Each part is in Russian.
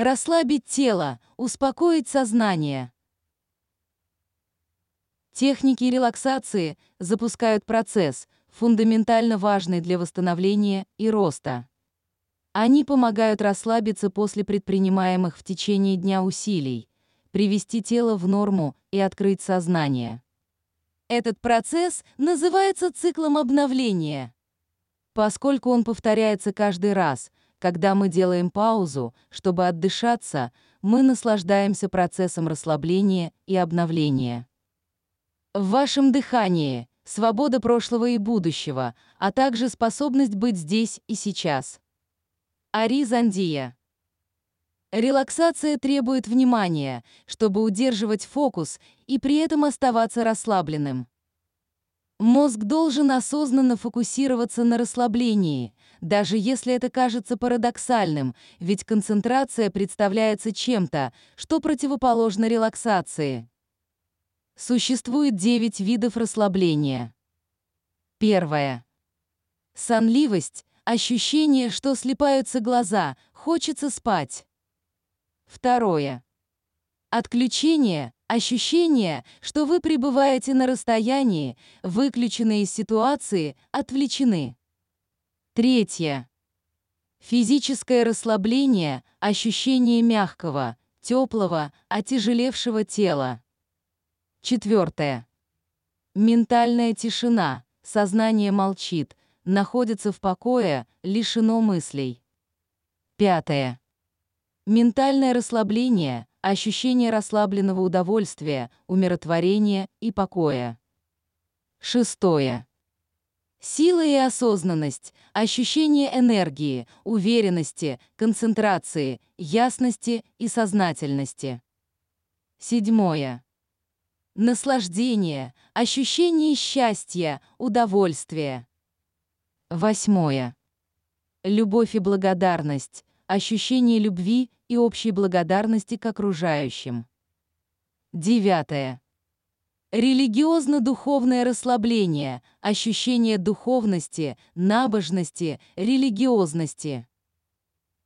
Расслабить тело, успокоить сознание. Техники релаксации запускают процесс, фундаментально важный для восстановления и роста. Они помогают расслабиться после предпринимаемых в течение дня усилий, привести тело в норму и открыть сознание. Этот процесс называется циклом обновления. Поскольку он повторяется каждый раз, когда мы делаем паузу, чтобы отдышаться, мы наслаждаемся процессом расслабления и обновления. В вашем дыхании свобода прошлого и будущего, а также способность быть здесь и сейчас. Ари Зандия. Релаксация требует внимания, чтобы удерживать фокус и при этом оставаться расслабленным. Мозг должен осознанно фокусироваться на расслаблении, даже если это кажется парадоксальным, ведь концентрация представляется чем-то, что противоположно релаксации. Существует 9 видов расслабления. Первое. Сонливость – ощущение, что слипаются глаза, хочется спать. Второе. Отключение – ощущение, что вы пребываете на расстоянии, выключены из ситуации, отвлечены. Третье. Физическое расслабление – ощущение мягкого, теплого, отяжелевшего тела. Четвертое. Ментальная тишина. Сознание молчит, находится в покое, лишено мыслей. Пятое. Ментальное расслабление, ощущение расслабленного удовольствия, умиротворения и покоя. Шестое. Сила и осознанность, ощущение энергии, уверенности, концентрации, ясности и сознательности. Седьмое. Наслаждение, ощущение счастья, удовольствия. Восьмое. Любовь и благодарность, ощущение любви и общей благодарности к окружающим. Девятое. Религиозно-духовное расслабление, ощущение духовности, набожности, религиозности.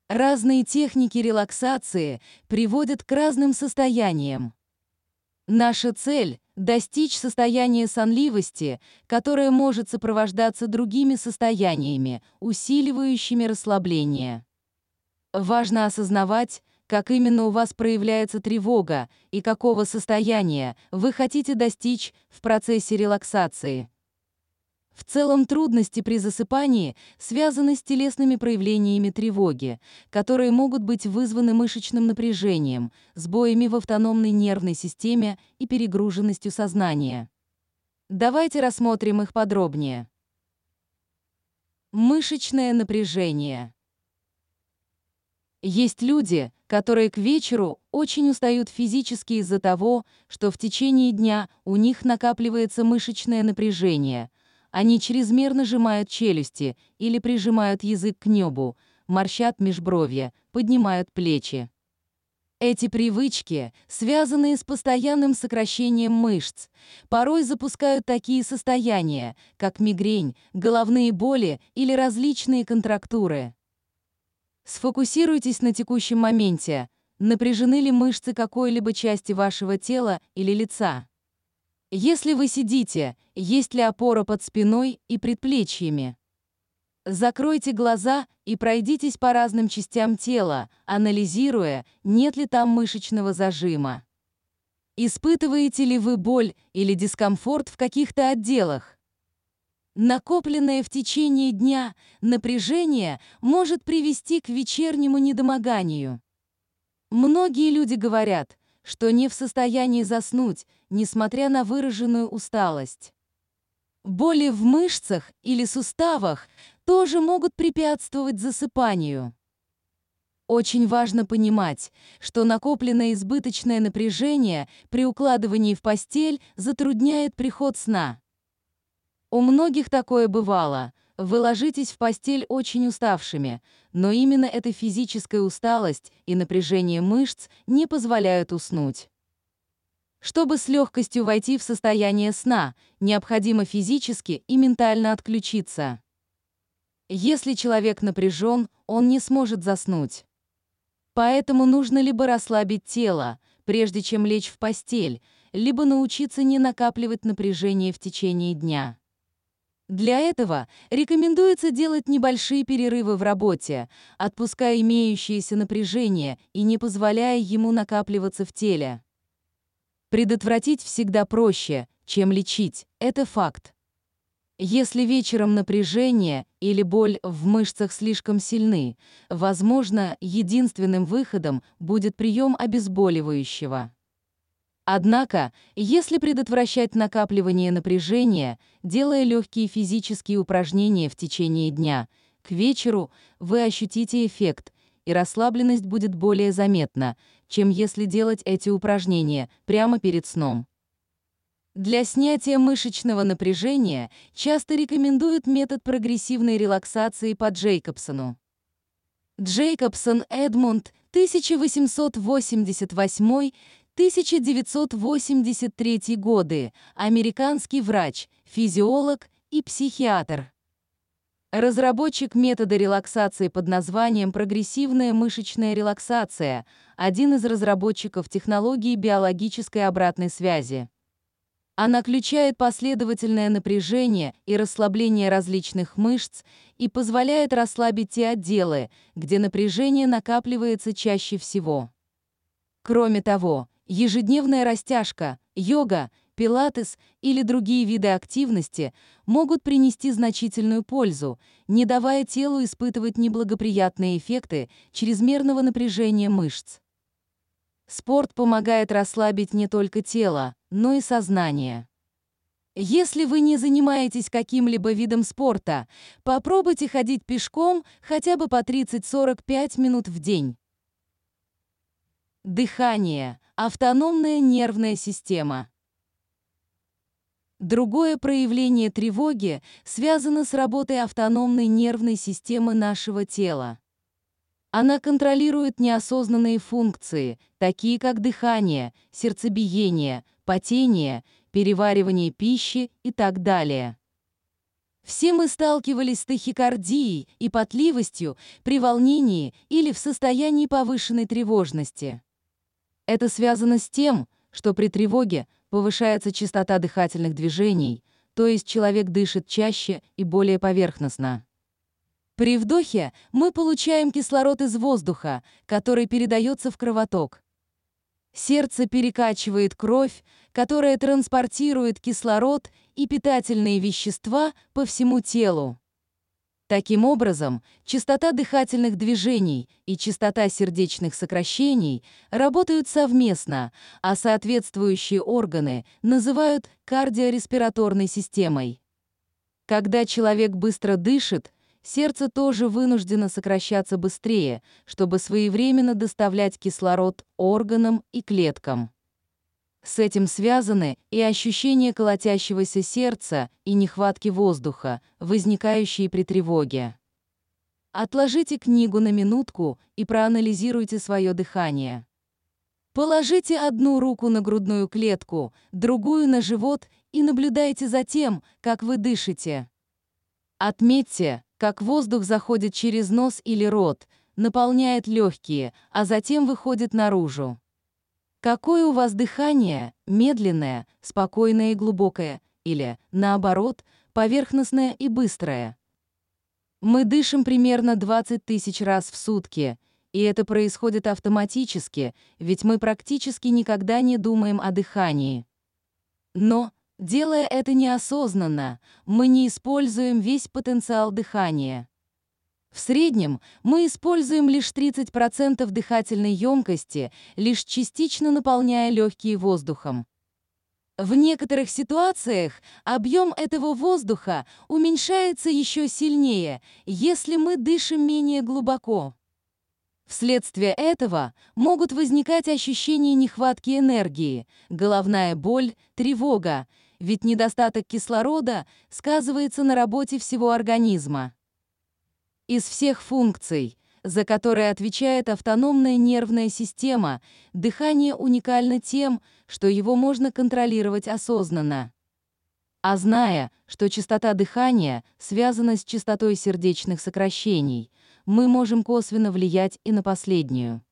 Разные техники релаксации приводят к разным состояниям. Наша цель — достичь состояния сонливости, которое может сопровождаться другими состояниями, усиливающими расслабление. Важно осознавать, как именно у вас проявляется тревога и какого состояния вы хотите достичь в процессе релаксации. В целом трудности при засыпании связаны с телесными проявлениями тревоги, которые могут быть вызваны мышечным напряжением, сбоями в автономной нервной системе и перегруженностью сознания. Давайте рассмотрим их подробнее. Мышечное напряжение. Есть люди, которые к вечеру очень устают физически из-за того, что в течение дня у них накапливается мышечное напряжение – они чрезмерно сжимают челюсти или прижимают язык к небу, морщат межбровья, поднимают плечи. Эти привычки, связанные с постоянным сокращением мышц, порой запускают такие состояния, как мигрень, головные боли или различные контрактуры. Сфокусируйтесь на текущем моменте. Напряжены ли мышцы какой-либо части вашего тела или лица? Если вы сидите, есть ли опора под спиной и предплечьями? Закройте глаза и пройдитесь по разным частям тела, анализируя, нет ли там мышечного зажима. Испытываете ли вы боль или дискомфорт в каких-то отделах? Накопленное в течение дня напряжение может привести к вечернему недомоганию. Многие люди говорят, что не в состоянии заснуть, несмотря на выраженную усталость. Боли в мышцах или суставах тоже могут препятствовать засыпанию. Очень важно понимать, что накопленное избыточное напряжение при укладывании в постель затрудняет приход сна. У многих такое бывало, вы ложитесь в постель очень уставшими, но именно эта физическая усталость и напряжение мышц не позволяют уснуть. Чтобы с легкостью войти в состояние сна, необходимо физически и ментально отключиться. Если человек напряжен, он не сможет заснуть. Поэтому нужно либо расслабить тело, прежде чем лечь в постель, либо научиться не накапливать напряжение в течение дня. Для этого рекомендуется делать небольшие перерывы в работе, отпуская имеющееся напряжение и не позволяя ему накапливаться в теле. Предотвратить всегда проще, чем лечить, это факт. Если вечером напряжение или боль в мышцах слишком сильны, возможно, единственным выходом будет прием обезболивающего. Однако, если предотвращать накапливание напряжения, делая легкие физические упражнения в течение дня, к вечеру вы ощутите эффект, и расслабленность будет более заметна, чем если делать эти упражнения прямо перед сном. Для снятия мышечного напряжения часто рекомендуют метод прогрессивной релаксации по Джейкобсону. Джейкобсон Эдмунд 1888-1983 годы, американский врач, физиолог и психиатр. Разработчик метода релаксации под названием прогрессивная мышечная релаксация, один из разработчиков технологии биологической обратной связи. Она включает последовательное напряжение и расслабление различных мышц и позволяет расслабить те отделы, где напряжение накапливается чаще всего. Кроме того, ежедневная растяжка, йога, пилатес или другие виды активности могут принести значительную пользу, не давая телу испытывать неблагоприятные эффекты чрезмерного напряжения мышц. Спорт помогает расслабить не только тело, но и сознание. Если вы не занимаетесь каким-либо видом спорта, попробуйте ходить пешком хотя бы по 30-45 минут в день. Дыхание. Автономная нервная система. Другое проявление тревоги связано с работой автономной нервной системы нашего тела. Она контролирует неосознанные функции, такие как дыхание, сердцебиение, потение, переваривание пищи и так далее. Все мы сталкивались с тахикардией и потливостью при волнении или в состоянии повышенной тревожности. Это связано с тем, что при тревоге повышается частота дыхательных движений, то есть человек дышит чаще и более поверхностно. При вдохе мы получаем кислород из воздуха, который передается в кровоток. Сердце перекачивает кровь, которая транспортирует кислород и питательные вещества по всему телу. Таким образом, частота дыхательных движений и частота сердечных сокращений работают совместно, а соответствующие органы называют кардиореспираторной системой. Когда человек быстро дышит, сердце тоже вынуждено сокращаться быстрее, чтобы своевременно доставлять кислород органам и клеткам. С этим связаны и ощущение колотящегося сердца и нехватки воздуха, возникающие при тревоге. Отложите книгу на минутку и проанализируйте свое дыхание. Положите одну руку на грудную клетку, другую на живот и наблюдайте за тем, как вы дышите. Отметьте, как воздух заходит через нос или рот, наполняет легкие, а затем выходит наружу. Какое у вас дыхание, медленное, спокойное и глубокое, или, наоборот, поверхностное и быстрое? Мы дышим примерно 20 тысяч раз в сутки, и это происходит автоматически, ведь мы практически никогда не думаем о дыхании. Но, Делая это неосознанно, мы не используем весь потенциал дыхания. В среднем мы используем лишь 30% дыхательной емкости, лишь частично наполняя легкие воздухом. В некоторых ситуациях объем этого воздуха уменьшается еще сильнее, если мы дышим менее глубоко. Вследствие этого могут возникать ощущения нехватки энергии, головная боль, тревога, ведь недостаток кислорода сказывается на работе всего организма. Из всех функций, за которые отвечает автономная нервная система, дыхание уникально тем, что его можно контролировать осознанно. А зная, что частота дыхания связана с частотой сердечных сокращений, мы можем косвенно влиять и на последнюю.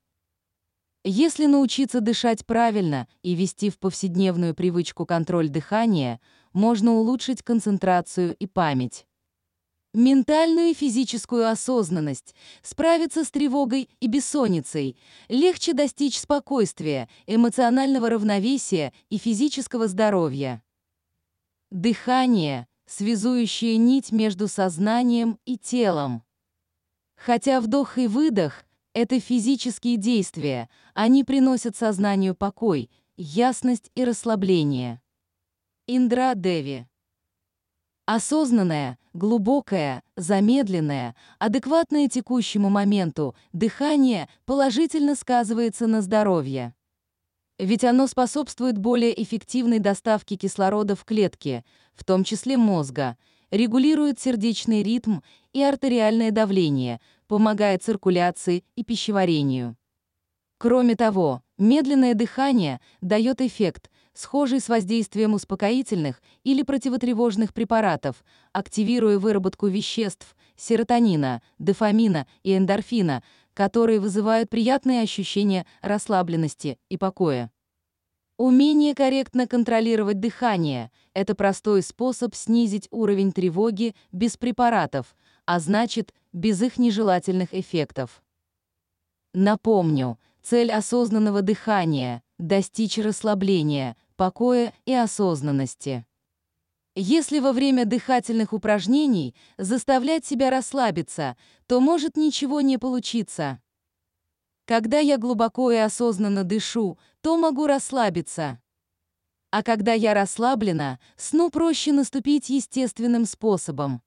Если научиться дышать правильно и вести в повседневную привычку контроль дыхания, можно улучшить концентрацию и память. Ментальную и физическую осознанность, справиться с тревогой и бессонницей, легче достичь спокойствия, эмоционального равновесия и физического здоровья. Дыхание — связующая нить между сознанием и телом. Хотя вдох и выдох это физические действия, они приносят сознанию покой, ясность и расслабление. Индра Деви Осознанное, глубокое, замедленное, адекватное текущему моменту дыхание положительно сказывается на здоровье. Ведь оно способствует более эффективной доставке кислорода в клетки, в том числе мозга, регулирует сердечный ритм и артериальное давление, помогая циркуляции и пищеварению. Кроме того, медленное дыхание дает эффект, схожий с воздействием успокоительных или противотревожных препаратов, активируя выработку веществ серотонина, дофамина и эндорфина, которые вызывают приятные ощущения расслабленности и покоя. Умение корректно контролировать дыхание – это простой способ снизить уровень тревоги без препаратов, а значит, без их нежелательных эффектов. Напомню, цель осознанного дыхания – достичь расслабления, покоя и осознанности. Если во время дыхательных упражнений заставлять себя расслабиться, то может ничего не получиться. Когда я глубоко и осознанно дышу, то могу расслабиться. А когда я расслаблена, сну проще наступить естественным способом.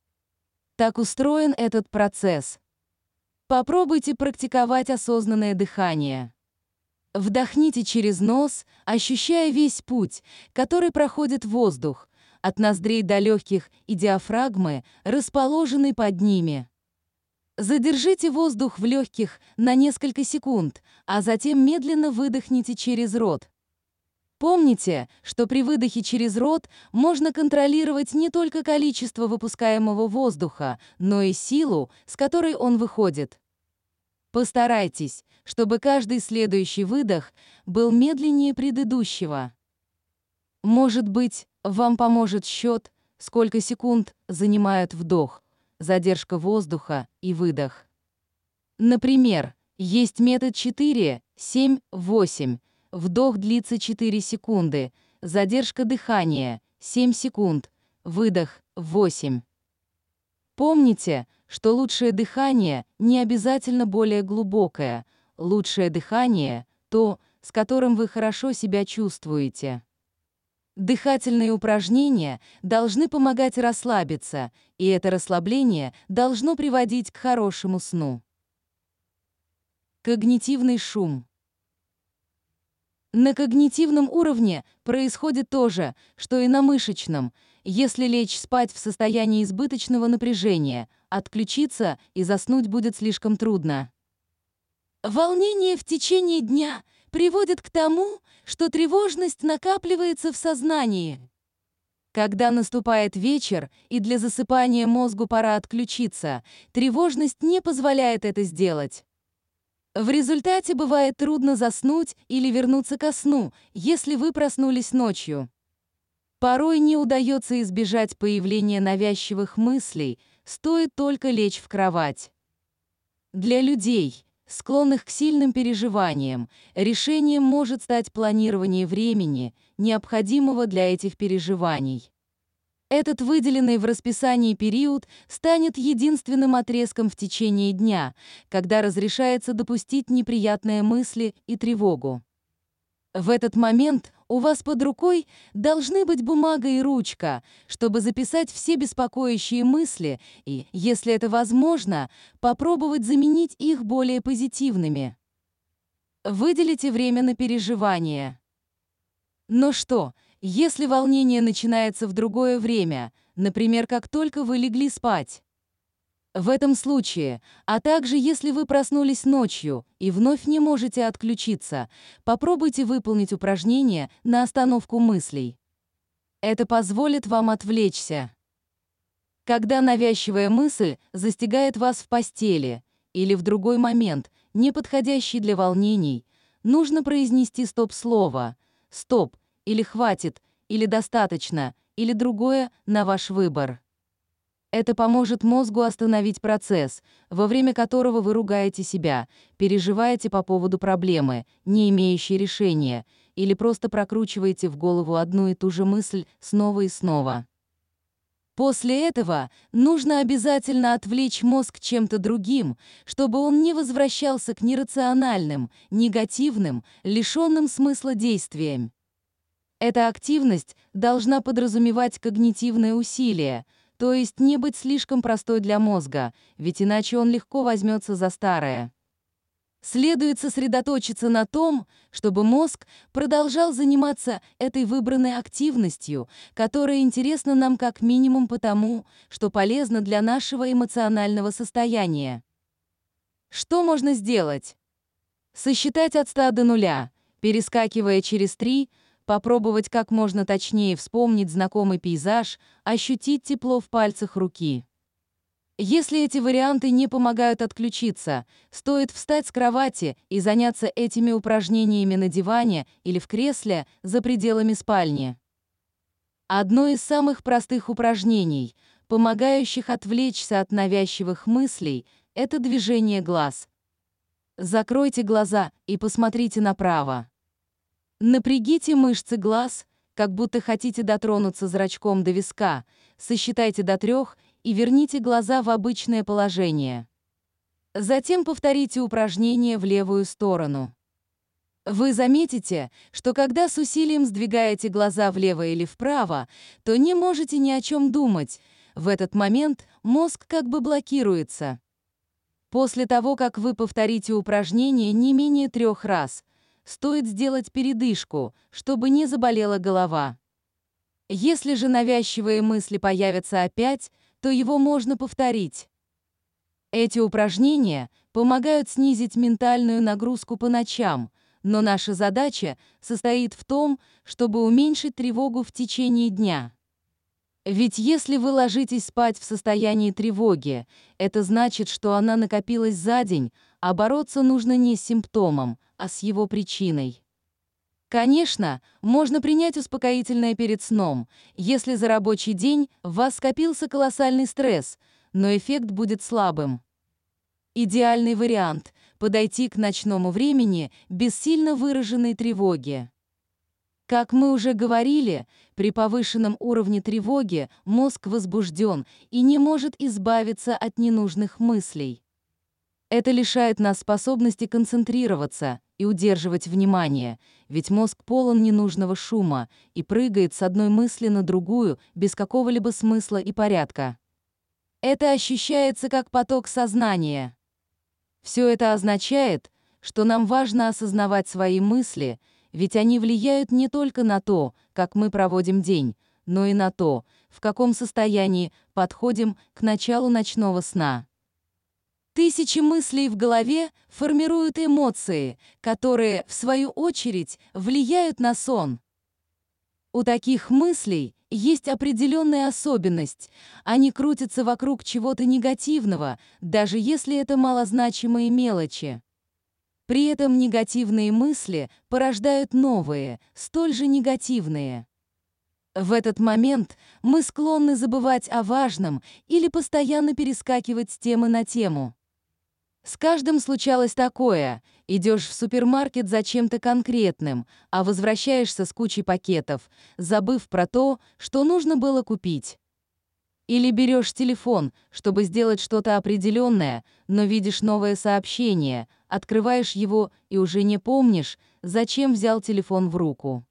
Так устроен этот процесс. Попробуйте практиковать осознанное дыхание. Вдохните через нос, ощущая весь путь, который проходит воздух, от ноздрей до легких и диафрагмы, расположенной под ними. Задержите воздух в легких на несколько секунд, а затем медленно выдохните через рот. Помните, что при выдохе через рот можно контролировать не только количество выпускаемого воздуха, но и силу, с которой он выходит. Постарайтесь, чтобы каждый следующий выдох был медленнее предыдущего. Может быть, вам поможет счет, сколько секунд занимает вдох, задержка воздуха и выдох. Например, есть метод 4, 7, 8, Вдох длится 4 секунды. Задержка дыхания 7 секунд. Выдох 8. Помните, что лучшее дыхание не обязательно более глубокое. Лучшее дыхание — то, с которым вы хорошо себя чувствуете. Дыхательные упражнения должны помогать расслабиться, и это расслабление должно приводить к хорошему сну. Когнитивный шум. На когнитивном уровне происходит то же, что и на мышечном. Если лечь спать в состоянии избыточного напряжения, отключиться и заснуть будет слишком трудно. Волнение в течение дня приводит к тому, что тревожность накапливается в сознании. Когда наступает вечер и для засыпания мозгу пора отключиться, тревожность не позволяет это сделать. В результате бывает трудно заснуть или вернуться ко сну, если вы проснулись ночью. Порой не удается избежать появления навязчивых мыслей, стоит только лечь в кровать. Для людей, склонных к сильным переживаниям, решением может стать планирование времени, необходимого для этих переживаний. Этот выделенный в расписании период станет единственным отрезком в течение дня, когда разрешается допустить неприятные мысли и тревогу. В этот момент у вас под рукой должны быть бумага и ручка, чтобы записать все беспокоящие мысли и, если это возможно, попробовать заменить их более позитивными. Выделите время на переживания. Но что, если волнение начинается в другое время, например, как только вы легли спать. В этом случае, а также если вы проснулись ночью и вновь не можете отключиться, попробуйте выполнить упражнение на остановку мыслей. Это позволит вам отвлечься. Когда навязчивая мысль застигает вас в постели или в другой момент, не подходящий для волнений, нужно произнести стоп-слово. Стоп, или хватит, или достаточно, или другое на ваш выбор. Это поможет мозгу остановить процесс, во время которого вы ругаете себя, переживаете по поводу проблемы, не имеющей решения, или просто прокручиваете в голову одну и ту же мысль снова и снова. После этого нужно обязательно отвлечь мозг чем-то другим, чтобы он не возвращался к нерациональным, негативным, лишенным смысла действиям. Эта активность должна подразумевать когнитивные усилия — то есть не быть слишком простой для мозга, ведь иначе он легко возьмется за старое. Следует сосредоточиться на том, чтобы мозг продолжал заниматься этой выбранной активностью, которая интересна нам как минимум потому, что полезна для нашего эмоционального состояния. Что можно сделать? Сосчитать от 100 до нуля, перескакивая через 3, попробовать как можно точнее вспомнить знакомый пейзаж, ощутить тепло в пальцах руки. Если эти варианты не помогают отключиться, стоит встать с кровати и заняться этими упражнениями на диване или в кресле за пределами спальни. Одно из самых простых упражнений, помогающих отвлечься от навязчивых мыслей, это движение глаз. Закройте глаза и посмотрите направо. Напрягите мышцы глаз, как будто хотите дотронуться зрачком до виска, сосчитайте до трех и верните глаза в обычное положение. Затем повторите упражнение в левую сторону. Вы заметите, что когда с усилием сдвигаете глаза влево или вправо, то не можете ни о чем думать. В этот момент мозг как бы блокируется. После того, как вы повторите упражнение не менее трех раз – стоит сделать передышку, чтобы не заболела голова. Если же навязчивые мысли появятся опять, то его можно повторить. Эти упражнения помогают снизить ментальную нагрузку по ночам, но наша задача состоит в том, чтобы уменьшить тревогу в течение дня. Ведь если вы ложитесь спать в состоянии тревоги, это значит, что она накопилась за день, а бороться нужно не с симптомом, а с его причиной. Конечно, можно принять успокоительное перед сном, если за рабочий день в вас скопился колоссальный стресс, но эффект будет слабым. Идеальный вариант – подойти к ночному времени без сильно выраженной тревоги. Как мы уже говорили, при повышенном уровне тревоги мозг возбужден и не может избавиться от ненужных мыслей. Это лишает нас способности концентрироваться и удерживать внимание, ведь мозг полон ненужного шума и прыгает с одной мысли на другую без какого-либо смысла и порядка. Это ощущается как поток сознания. Все это означает, что нам важно осознавать свои мысли, ведь они влияют не только на то, как мы проводим день, но и на то, в каком состоянии подходим к началу ночного сна. Тысячи мыслей в голове формируют эмоции, которые, в свою очередь, влияют на сон. У таких мыслей есть определенная особенность. Они крутятся вокруг чего-то негативного, даже если это малозначимые мелочи. При этом негативные мысли порождают новые, столь же негативные. В этот момент мы склонны забывать о важном или постоянно перескакивать с темы на тему. С каждым случалось такое. Идешь в супермаркет за чем-то конкретным, а возвращаешься с кучей пакетов, забыв про то, что нужно было купить. Или берешь телефон, чтобы сделать что-то определенное, но видишь новое сообщение, открываешь его и уже не помнишь, зачем взял телефон в руку.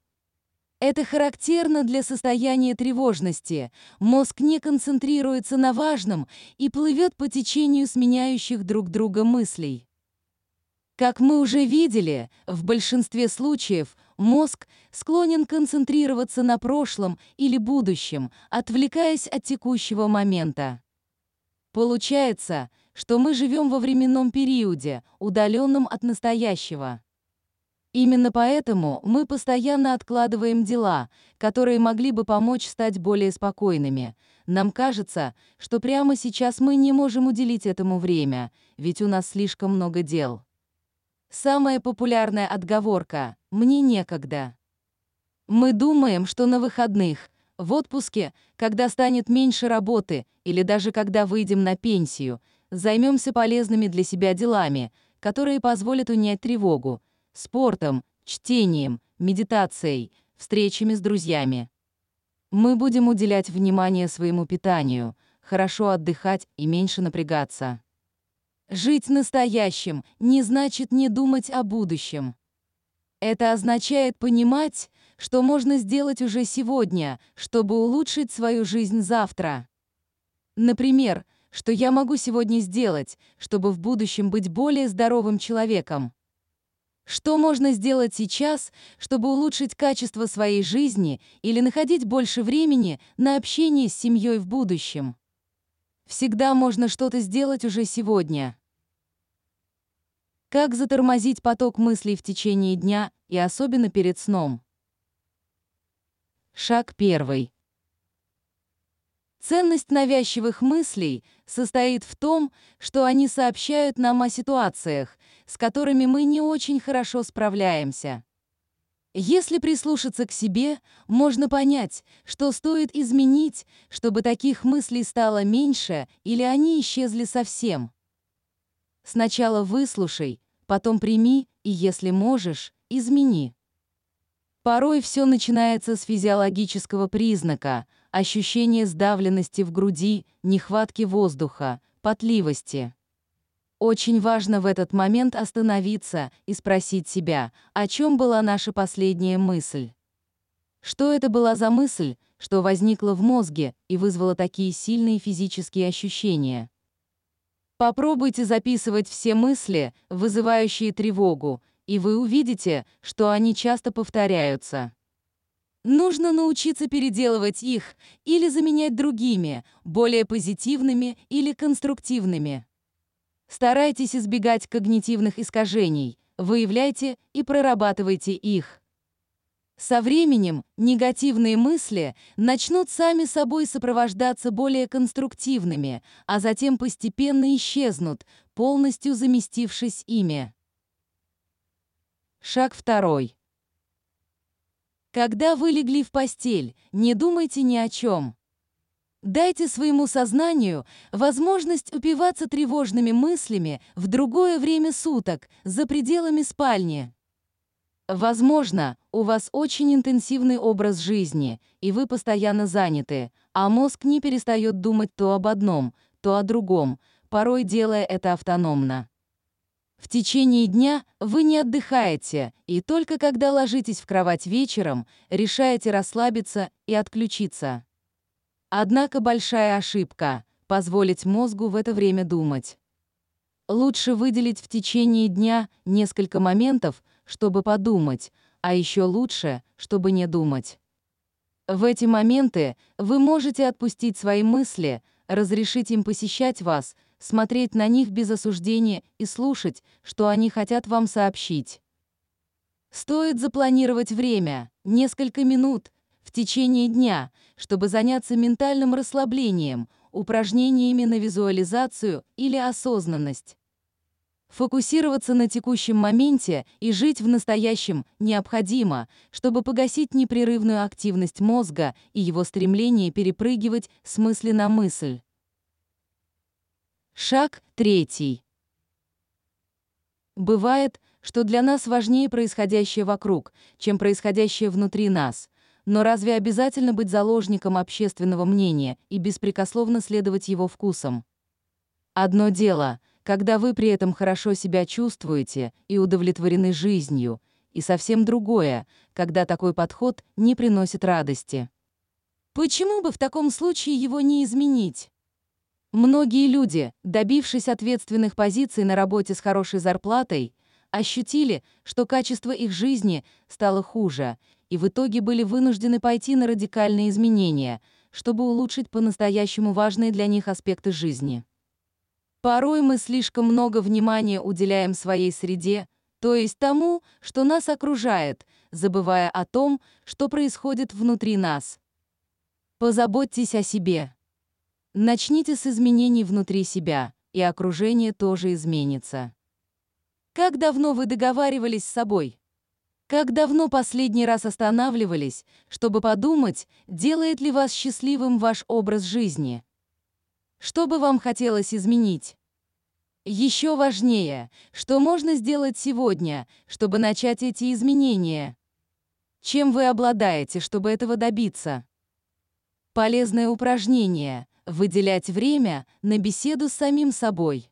Это характерно для состояния тревожности. Мозг не концентрируется на важном и плывет по течению сменяющих друг друга мыслей. Как мы уже видели, в большинстве случаев мозг склонен концентрироваться на прошлом или будущем, отвлекаясь от текущего момента. Получается, что мы живем во временном периоде, удаленном от настоящего. Именно поэтому мы постоянно откладываем дела, которые могли бы помочь стать более спокойными. Нам кажется, что прямо сейчас мы не можем уделить этому время, ведь у нас слишком много дел. Самая популярная отговорка «мне некогда». Мы думаем, что на выходных, в отпуске, когда станет меньше работы или даже когда выйдем на пенсию, займемся полезными для себя делами, которые позволят унять тревогу, спортом, чтением, медитацией, встречами с друзьями. Мы будем уделять внимание своему питанию, хорошо отдыхать и меньше напрягаться. Жить настоящим не значит не думать о будущем. Это означает понимать, что можно сделать уже сегодня, чтобы улучшить свою жизнь завтра. Например, что я могу сегодня сделать, чтобы в будущем быть более здоровым человеком. Что можно сделать сейчас, чтобы улучшить качество своей жизни или находить больше времени на общение с семьей в будущем? Всегда можно что-то сделать уже сегодня. Как затормозить поток мыслей в течение дня и особенно перед сном? Шаг первый. Ценность навязчивых мыслей состоит в том, что они сообщают нам о ситуациях, с которыми мы не очень хорошо справляемся. Если прислушаться к себе, можно понять, что стоит изменить, чтобы таких мыслей стало меньше или они исчезли совсем. Сначала выслушай, потом прими и, если можешь, измени. Порой все начинается с физиологического признака – ощущения сдавленности в груди, нехватки воздуха, потливости. Очень важно в этот момент остановиться и спросить себя, о чем была наша последняя мысль. Что это была за мысль, что возникла в мозге и вызвала такие сильные физические ощущения? Попробуйте записывать все мысли, вызывающие тревогу, и вы увидите, что они часто повторяются. Нужно научиться переделывать их или заменять другими, более позитивными или конструктивными. Старайтесь избегать когнитивных искажений, выявляйте и прорабатывайте их. Со временем негативные мысли начнут сами собой сопровождаться более конструктивными, а затем постепенно исчезнут, полностью заместившись ими. Шаг второй. Когда вы легли в постель, не думайте ни о чем. Дайте своему сознанию возможность упиваться тревожными мыслями в другое время суток, за пределами спальни. Возможно, у вас очень интенсивный образ жизни, и вы постоянно заняты, а мозг не перестает думать то об одном, то о другом, порой делая это автономно. В течение дня вы не отдыхаете, и только когда ложитесь в кровать вечером, решаете расслабиться и отключиться. Однако большая ошибка — позволить мозгу в это время думать. Лучше выделить в течение дня несколько моментов, чтобы подумать, а еще лучше, чтобы не думать. В эти моменты вы можете отпустить свои мысли, разрешить им посещать вас, смотреть на них без осуждения и слушать, что они хотят вам сообщить. Стоит запланировать время, несколько минут, в течение дня, чтобы заняться ментальным расслаблением, упражнениями на визуализацию или осознанность. Фокусироваться на текущем моменте и жить в настоящем необходимо, чтобы погасить непрерывную активность мозга и его стремление перепрыгивать с мысли на мысль. Шаг третий. Бывает, что для нас важнее происходящее вокруг, чем происходящее внутри нас. Но разве обязательно быть заложником общественного мнения и беспрекословно следовать его вкусам? Одно дело, когда вы при этом хорошо себя чувствуете и удовлетворены жизнью, и совсем другое, когда такой подход не приносит радости. Почему бы в таком случае его не изменить? Многие люди, добившись ответственных позиций на работе с хорошей зарплатой, ощутили, что качество их жизни стало хуже, и в итоге были вынуждены пойти на радикальные изменения, чтобы улучшить по-настоящему важные для них аспекты жизни. Порой мы слишком много внимания уделяем своей среде, то есть тому, что нас окружает, забывая о том, что происходит внутри нас. Позаботьтесь о себе. Начните с изменений внутри себя, и окружение тоже изменится. Как давно вы договаривались с собой? Как давно последний раз останавливались, чтобы подумать, делает ли вас счастливым ваш образ жизни? Что бы вам хотелось изменить? Еще важнее, что можно сделать сегодня, чтобы начать эти изменения? Чем вы обладаете, чтобы этого добиться? Полезное упражнение – выделять время на беседу с самим собой.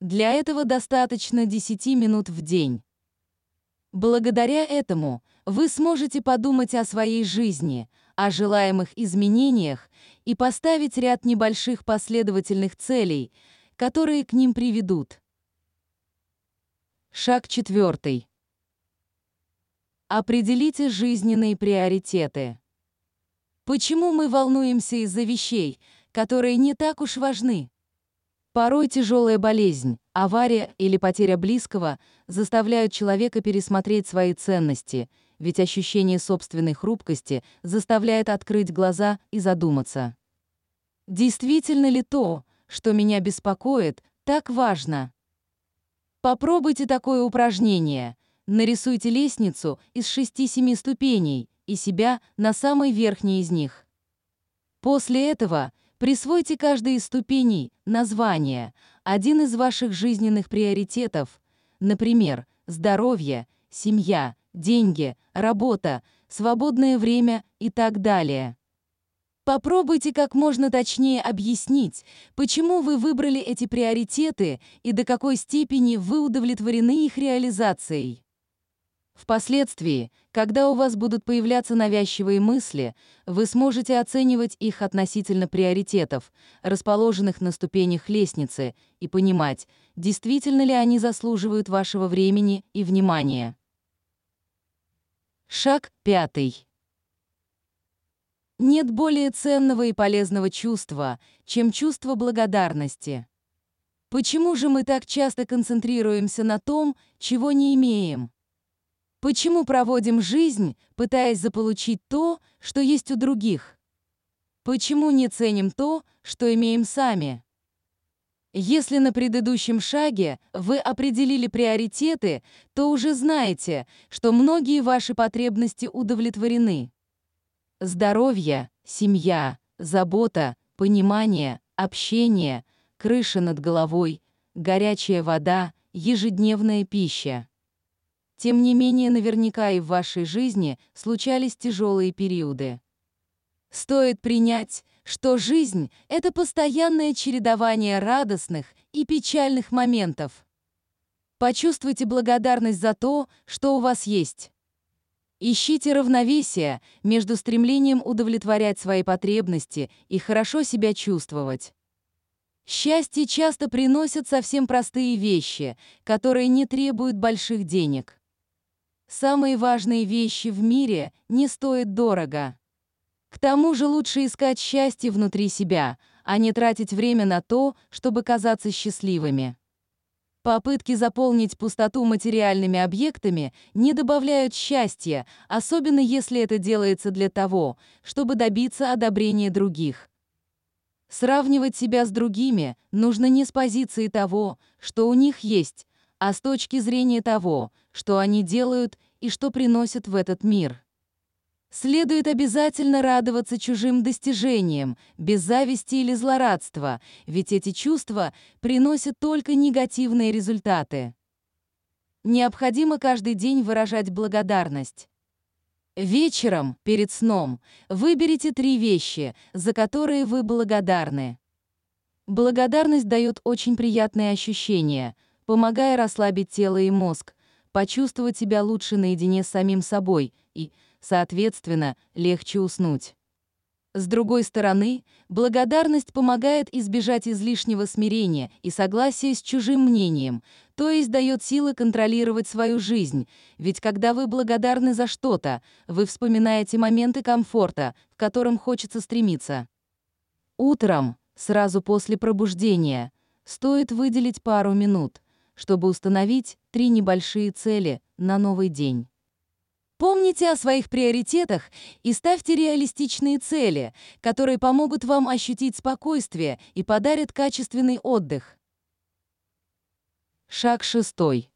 Для этого достаточно 10 минут в день. Благодаря этому вы сможете подумать о своей жизни, о желаемых изменениях и поставить ряд небольших последовательных целей, которые к ним приведут. Шаг четвертый. Определите жизненные приоритеты. Почему мы волнуемся из-за вещей, которые не так уж важны? Порой тяжелая болезнь, авария или потеря близкого заставляют человека пересмотреть свои ценности, ведь ощущение собственной хрупкости заставляет открыть глаза и задуматься. Действительно ли то, что меня беспокоит, так важно? Попробуйте такое упражнение. Нарисуйте лестницу из 6-7 ступеней и себя на самой верхней из них. После этого Присвойте каждой из ступеней название, один из ваших жизненных приоритетов, например, здоровье, семья, деньги, работа, свободное время и так далее. Попробуйте как можно точнее объяснить, почему вы выбрали эти приоритеты и до какой степени вы удовлетворены их реализацией. Впоследствии, когда у вас будут появляться навязчивые мысли, вы сможете оценивать их относительно приоритетов, расположенных на ступенях лестницы, и понимать, действительно ли они заслуживают вашего времени и внимания. Шаг пятый. Нет более ценного и полезного чувства, чем чувство благодарности. Почему же мы так часто концентрируемся на том, чего не имеем? Почему проводим жизнь, пытаясь заполучить то, что есть у других? Почему не ценим то, что имеем сами? Если на предыдущем шаге вы определили приоритеты, то уже знаете, что многие ваши потребности удовлетворены. Здоровье, семья, забота, понимание, общение, крыша над головой, горячая вода, ежедневная пища. Тем не менее, наверняка и в вашей жизни случались тяжелые периоды. Стоит принять, что жизнь — это постоянное чередование радостных и печальных моментов. Почувствуйте благодарность за то, что у вас есть. Ищите равновесие между стремлением удовлетворять свои потребности и хорошо себя чувствовать. Счастье часто приносят совсем простые вещи, которые не требуют больших денег. Самые важные вещи в мире не стоят дорого. К тому же лучше искать счастье внутри себя, а не тратить время на то, чтобы казаться счастливыми. Попытки заполнить пустоту материальными объектами не добавляют счастья, особенно если это делается для того, чтобы добиться одобрения других. Сравнивать себя с другими нужно не с позиции того, что у них есть, а с точки зрения того, что они делают и что приносят в этот мир. Следует обязательно радоваться чужим достижениям, без зависти или злорадства, ведь эти чувства приносят только негативные результаты. Необходимо каждый день выражать благодарность. Вечером, перед сном, выберите три вещи, за которые вы благодарны. Благодарность дает очень приятные ощущения – помогая расслабить тело и мозг, почувствовать себя лучше наедине с самим собой и, соответственно, легче уснуть. С другой стороны, благодарность помогает избежать излишнего смирения и согласия с чужим мнением, то есть дает силы контролировать свою жизнь, ведь когда вы благодарны за что-то, вы вспоминаете моменты комфорта, к которым хочется стремиться. Утром, сразу после пробуждения, стоит выделить пару минут – чтобы установить три небольшие цели на новый день. Помните о своих приоритетах и ставьте реалистичные цели, которые помогут вам ощутить спокойствие и подарят качественный отдых. Шаг шестой.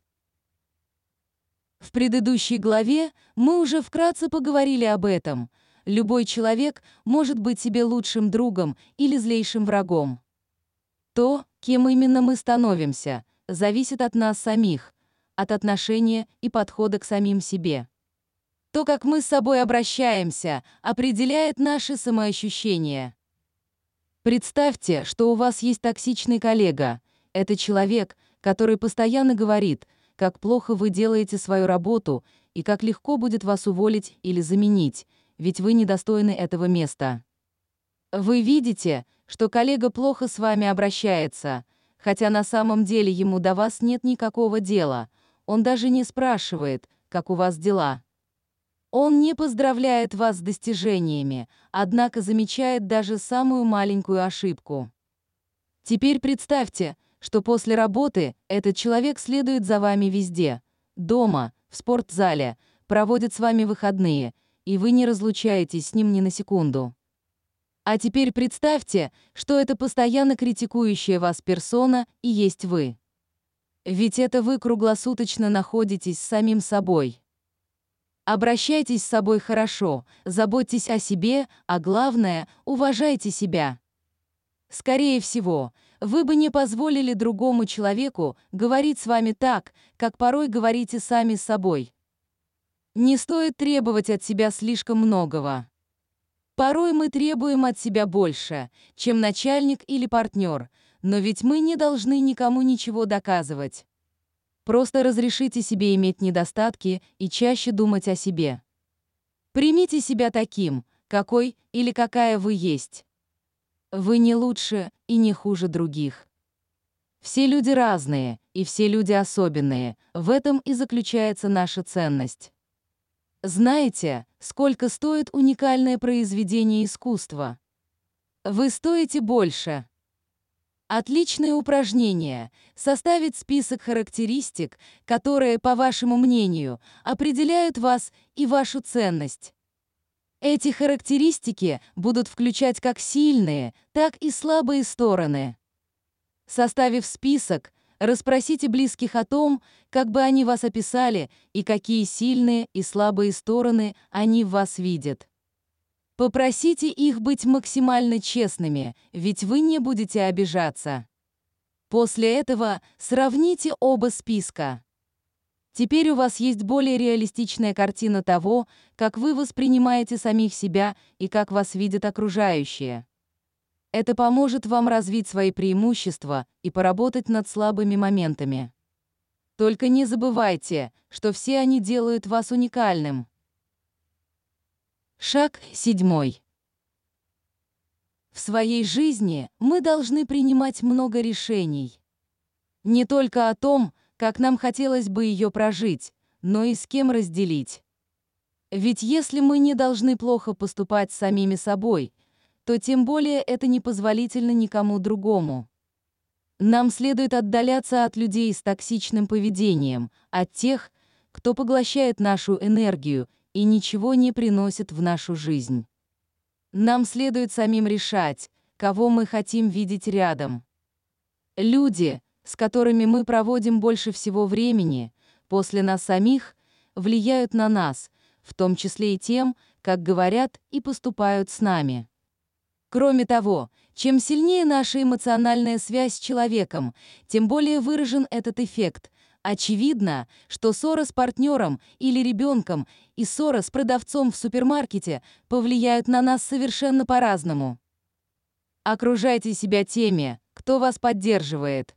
В предыдущей главе мы уже вкратце поговорили об этом. Любой человек может быть себе лучшим другом или злейшим врагом. То, кем именно мы становимся, зависит от нас самих, от отношения и подхода к самим себе. То, как мы с собой обращаемся, определяет наши самоощущения. Представьте, что у вас есть токсичный коллега. Это человек, который постоянно говорит – как плохо вы делаете свою работу и как легко будет вас уволить или заменить, ведь вы недостойны этого места. Вы видите, что коллега плохо с вами обращается, хотя на самом деле ему до вас нет никакого дела. Он даже не спрашивает, как у вас дела. Он не поздравляет вас с достижениями, однако замечает даже самую маленькую ошибку. Теперь представьте, что после работы этот человек следует за вами везде. Дома, в спортзале, проводит с вами выходные, и вы не разлучаетесь с ним ни на секунду. А теперь представьте, что это постоянно критикующая вас персона и есть вы. Ведь это вы круглосуточно находитесь с самим собой. Обращайтесь с собой хорошо, заботьтесь о себе, а главное, уважайте себя. Скорее всего, вы бы не позволили другому человеку говорить с вами так, как порой говорите сами с собой. Не стоит требовать от себя слишком многого. Порой мы требуем от себя больше, чем начальник или партнер, но ведь мы не должны никому ничего доказывать. Просто разрешите себе иметь недостатки и чаще думать о себе. Примите себя таким, какой или какая вы есть. Вы не лучше и не хуже других. Все люди разные, и все люди особенные, в этом и заключается наша ценность. Знаете, сколько стоит уникальное произведение искусства? Вы стоите больше. Отличное упражнение – составить список характеристик, которые, по вашему мнению, определяют вас и вашу ценность. Эти характеристики будут включать как сильные, так и слабые стороны. Составив список, расспросите близких о том, как бы они вас описали и какие сильные и слабые стороны они в вас видят. Попросите их быть максимально честными, ведь вы не будете обижаться. После этого сравните оба списка. Теперь у вас есть более реалистичная картина того, как вы воспринимаете самих себя и как вас видят окружающие. Это поможет вам развить свои преимущества и поработать над слабыми моментами. Только не забывайте, что все они делают вас уникальным. Шаг седьмой. В своей жизни мы должны принимать много решений. Не только о том, как нам хотелось бы ее прожить, но и с кем разделить. Ведь если мы не должны плохо поступать с самими собой, то тем более это непозволительно никому другому. Нам следует отдаляться от людей с токсичным поведением, от тех, кто поглощает нашу энергию и ничего не приносит в нашу жизнь. Нам следует самим решать, кого мы хотим видеть рядом. Люди, с которыми мы проводим больше всего времени, после нас самих, влияют на нас, в том числе и тем, как говорят и поступают с нами. Кроме того, чем сильнее наша эмоциональная связь с человеком, тем более выражен этот эффект. Очевидно, что ссора с партнером или ребенком и ссора с продавцом в супермаркете повлияют на нас совершенно по-разному. Окружайте себя теми, кто вас поддерживает.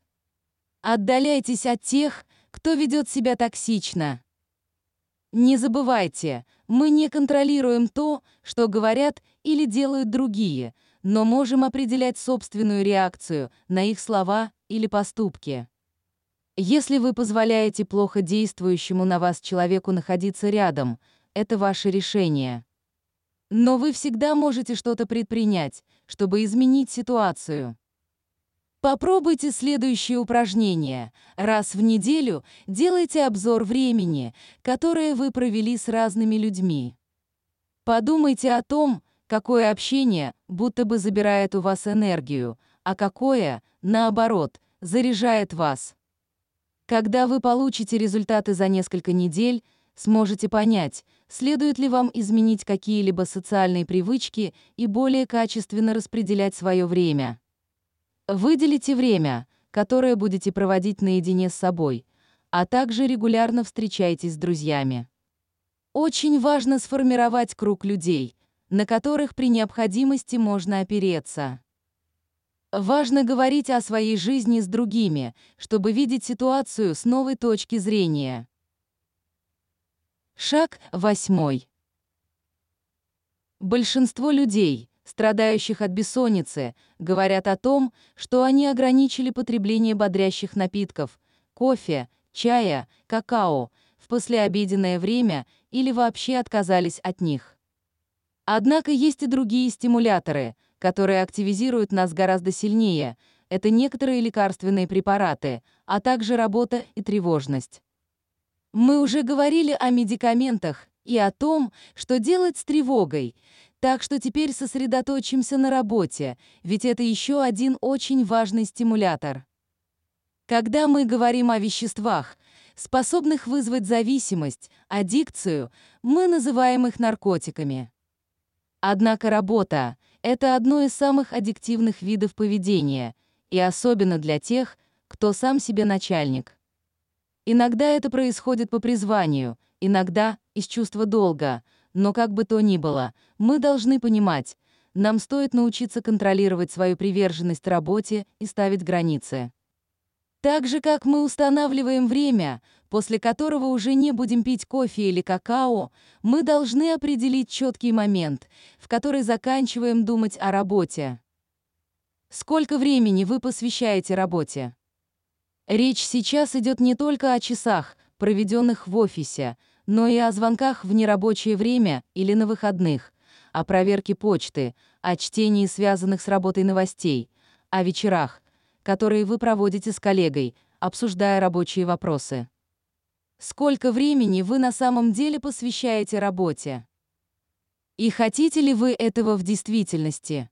Отдаляйтесь от тех, кто ведет себя токсично. Не забывайте, мы не контролируем то, что говорят или делают другие, но можем определять собственную реакцию на их слова или поступки. Если вы позволяете плохо действующему на вас человеку находиться рядом, это ваше решение. Но вы всегда можете что-то предпринять, чтобы изменить ситуацию. Попробуйте следующее упражнение. Раз в неделю делайте обзор времени, которое вы провели с разными людьми. Подумайте о том, какое общение будто бы забирает у вас энергию, а какое, наоборот, заряжает вас. Когда вы получите результаты за несколько недель, сможете понять, следует ли вам изменить какие-либо социальные привычки и более качественно распределять свое время. Выделите время, которое будете проводить наедине с собой, а также регулярно встречайтесь с друзьями. Очень важно сформировать круг людей, на которых при необходимости можно опереться. Важно говорить о своей жизни с другими, чтобы видеть ситуацию с новой точки зрения. Шаг восьмой. Большинство людей, страдающих от бессонницы, говорят о том, что они ограничили потребление бодрящих напитков, кофе, чая, какао в послеобеденное время или вообще отказались от них. Однако есть и другие стимуляторы, которые активизируют нас гораздо сильнее. Это некоторые лекарственные препараты, а также работа и тревожность. Мы уже говорили о медикаментах и о том, что делать с тревогой, так что теперь сосредоточимся на работе, ведь это еще один очень важный стимулятор. Когда мы говорим о веществах, способных вызвать зависимость, аддикцию, мы называем их наркотиками. Однако работа — это одно из самых аддиктивных видов поведения, и особенно для тех, кто сам себе начальник. Иногда это происходит по призванию, иногда из чувства долга, но как бы то ни было, мы должны понимать, нам стоит научиться контролировать свою приверженность работе и ставить границы. Так же, как мы устанавливаем время, после которого уже не будем пить кофе или какао, мы должны определить четкий момент, в который заканчиваем думать о работе. Сколько времени вы посвящаете работе? Речь сейчас идет не только о часах, проведенных в офисе, но и о звонках в нерабочее время или на выходных, о проверке почты, о чтении связанных с работой новостей, о вечерах, которые вы проводите с коллегой, обсуждая рабочие вопросы. Сколько времени вы на самом деле посвящаете работе? И хотите ли вы этого в действительности?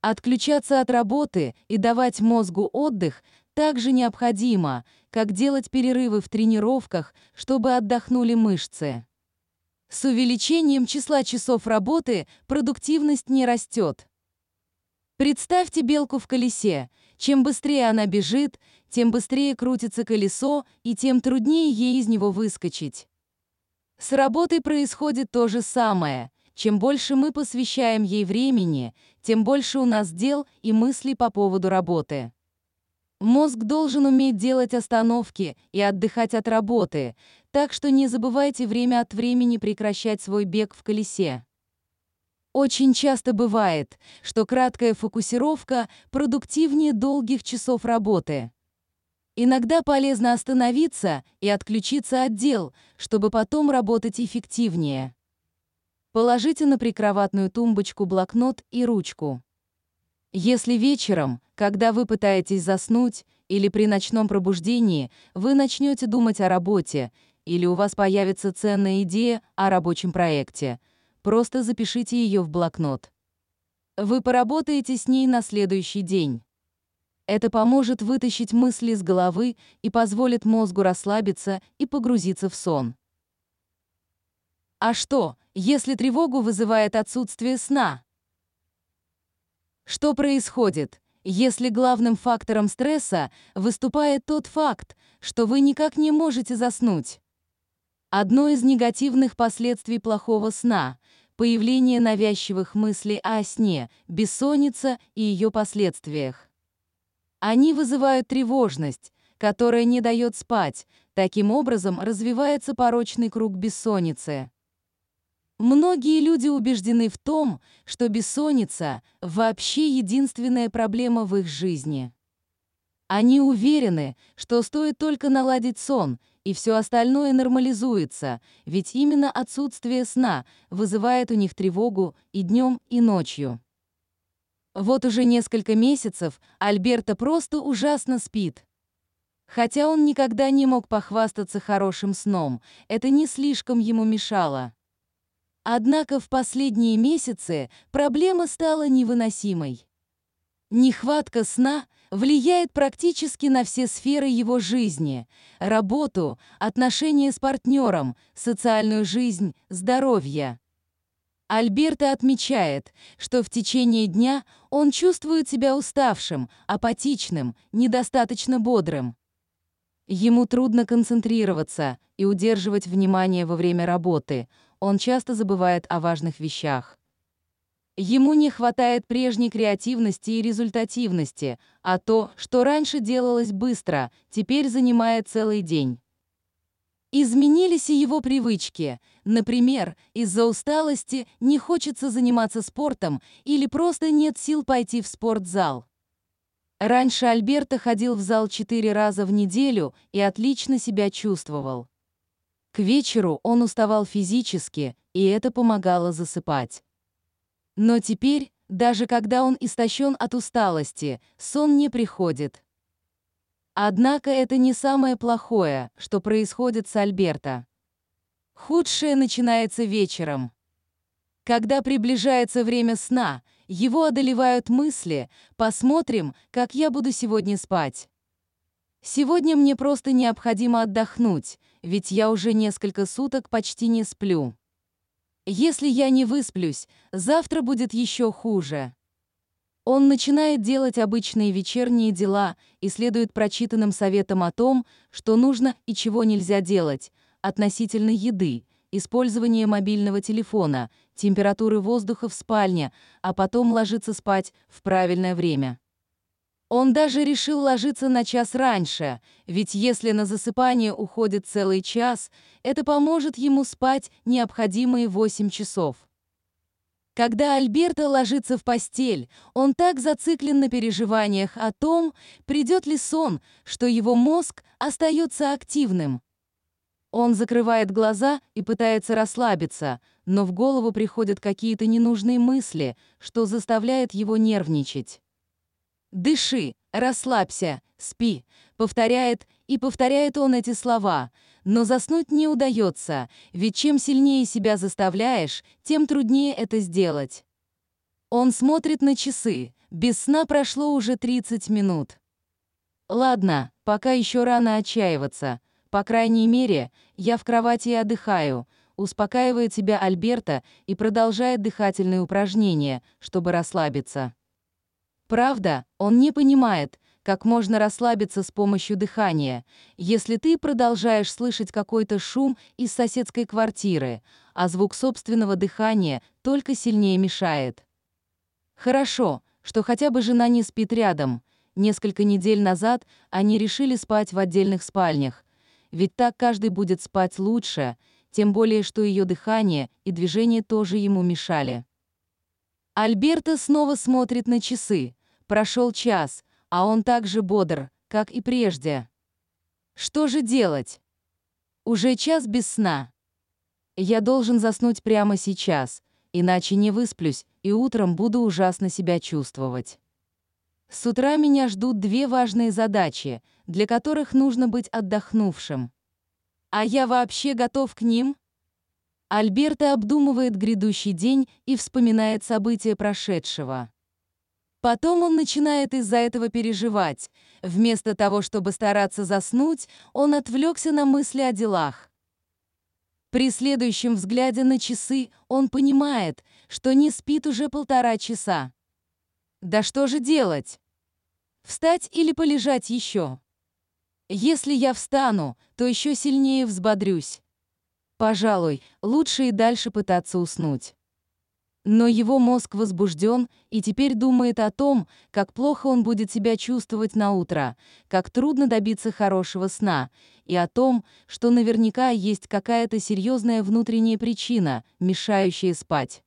Отключаться от работы и давать мозгу отдых также необходимо, как делать перерывы в тренировках, чтобы отдохнули мышцы. С увеличением числа часов работы продуктивность не растет. Представьте белку в колесе. Чем быстрее она бежит, тем быстрее крутится колесо, и тем труднее ей из него выскочить. С работой происходит то же самое. Чем больше мы посвящаем ей времени, тем больше у нас дел и мыслей по поводу работы. Мозг должен уметь делать остановки и отдыхать от работы, так что не забывайте время от времени прекращать свой бег в колесе. Очень часто бывает, что краткая фокусировка продуктивнее долгих часов работы. Иногда полезно остановиться и отключиться от дел, чтобы потом работать эффективнее. Положите на прикроватную тумбочку блокнот и ручку. Если вечером, когда вы пытаетесь заснуть, или при ночном пробуждении вы начнете думать о работе, или у вас появится ценная идея о рабочем проекте – Просто запишите ее в блокнот. Вы поработаете с ней на следующий день. Это поможет вытащить мысли из головы и позволит мозгу расслабиться и погрузиться в сон. А что, если тревогу вызывает отсутствие сна? Что происходит, если главным фактором стресса выступает тот факт, что вы никак не можете заснуть? Одно из негативных последствий плохого сна – появление навязчивых мыслей о сне, бессонница и ее последствиях. Они вызывают тревожность, которая не дает спать, таким образом развивается порочный круг бессонницы. Многие люди убеждены в том, что бессонница – вообще единственная проблема в их жизни. Они уверены, что стоит только наладить сон, и все остальное нормализуется, ведь именно отсутствие сна вызывает у них тревогу и днем, и ночью. Вот уже несколько месяцев Альберта просто ужасно спит. Хотя он никогда не мог похвастаться хорошим сном, это не слишком ему мешало. Однако в последние месяцы проблема стала невыносимой. Нехватка сна влияет практически на все сферы его жизни – работу, отношения с партнером, социальную жизнь, здоровье. Альберто отмечает, что в течение дня он чувствует себя уставшим, апатичным, недостаточно бодрым. Ему трудно концентрироваться и удерживать внимание во время работы, он часто забывает о важных вещах. Ему не хватает прежней креативности и результативности, а то, что раньше делалось быстро, теперь занимает целый день. Изменились и его привычки. Например, из-за усталости не хочется заниматься спортом или просто нет сил пойти в спортзал. Раньше Альберто ходил в зал четыре раза в неделю и отлично себя чувствовал. К вечеру он уставал физически, и это помогало засыпать. Но теперь, даже когда он истощен от усталости, сон не приходит. Однако это не самое плохое, что происходит с Альберто. Худшее начинается вечером. Когда приближается время сна, его одолевают мысли «посмотрим, как я буду сегодня спать». Сегодня мне просто необходимо отдохнуть, ведь я уже несколько суток почти не сплю. Если я не высплюсь, завтра будет еще хуже. Он начинает делать обычные вечерние дела и следует прочитанным советам о том, что нужно и чего нельзя делать, относительно еды, использования мобильного телефона, температуры воздуха в спальне, а потом ложиться спать в правильное время. Он даже решил ложиться на час раньше, ведь если на засыпание уходит целый час, это поможет ему спать необходимые 8 часов. Когда Альберто ложится в постель, он так зациклен на переживаниях о том, придет ли сон, что его мозг остается активным. Он закрывает глаза и пытается расслабиться, но в голову приходят какие-то ненужные мысли, что заставляет его нервничать. «Дыши, расслабься, спи», — повторяет и повторяет он эти слова, но заснуть не удается, ведь чем сильнее себя заставляешь, тем труднее это сделать. Он смотрит на часы, без сна прошло уже 30 минут. Ладно, пока еще рано отчаиваться. По крайней мере, я в кровати и отдыхаю, успокаивает себя Альберта и продолжает дыхательные упражнения, чтобы расслабиться. Правда, он не понимает, как можно расслабиться с помощью дыхания, если ты продолжаешь слышать какой-то шум из соседской квартиры, а звук собственного дыхания только сильнее мешает. Хорошо, что хотя бы жена не спит рядом. Несколько недель назад они решили спать в отдельных спальнях, ведь так каждый будет спать лучше, тем более что ее дыхание и движение тоже ему мешали. Альберта снова смотрит на часы. Прошел час, а он так же бодр, как и прежде. Что же делать? Уже час без сна. Я должен заснуть прямо сейчас, иначе не высплюсь и утром буду ужасно себя чувствовать. С утра меня ждут две важные задачи, для которых нужно быть отдохнувшим. А я вообще готов к ним? Альберта обдумывает грядущий день и вспоминает события прошедшего. Потом он начинает из-за этого переживать. Вместо того, чтобы стараться заснуть, он отвлекся на мысли о делах. При следующем взгляде на часы он понимает, что не спит уже полтора часа. Да что же делать? Встать или полежать еще? Если я встану, то еще сильнее взбодрюсь. Пожалуй, лучше и дальше пытаться уснуть. Но его мозг возбужден и теперь думает о том, как плохо он будет себя чувствовать на утро, как трудно добиться хорошего сна, и о том, что наверняка есть какая-то серьезная внутренняя причина, мешающая спать.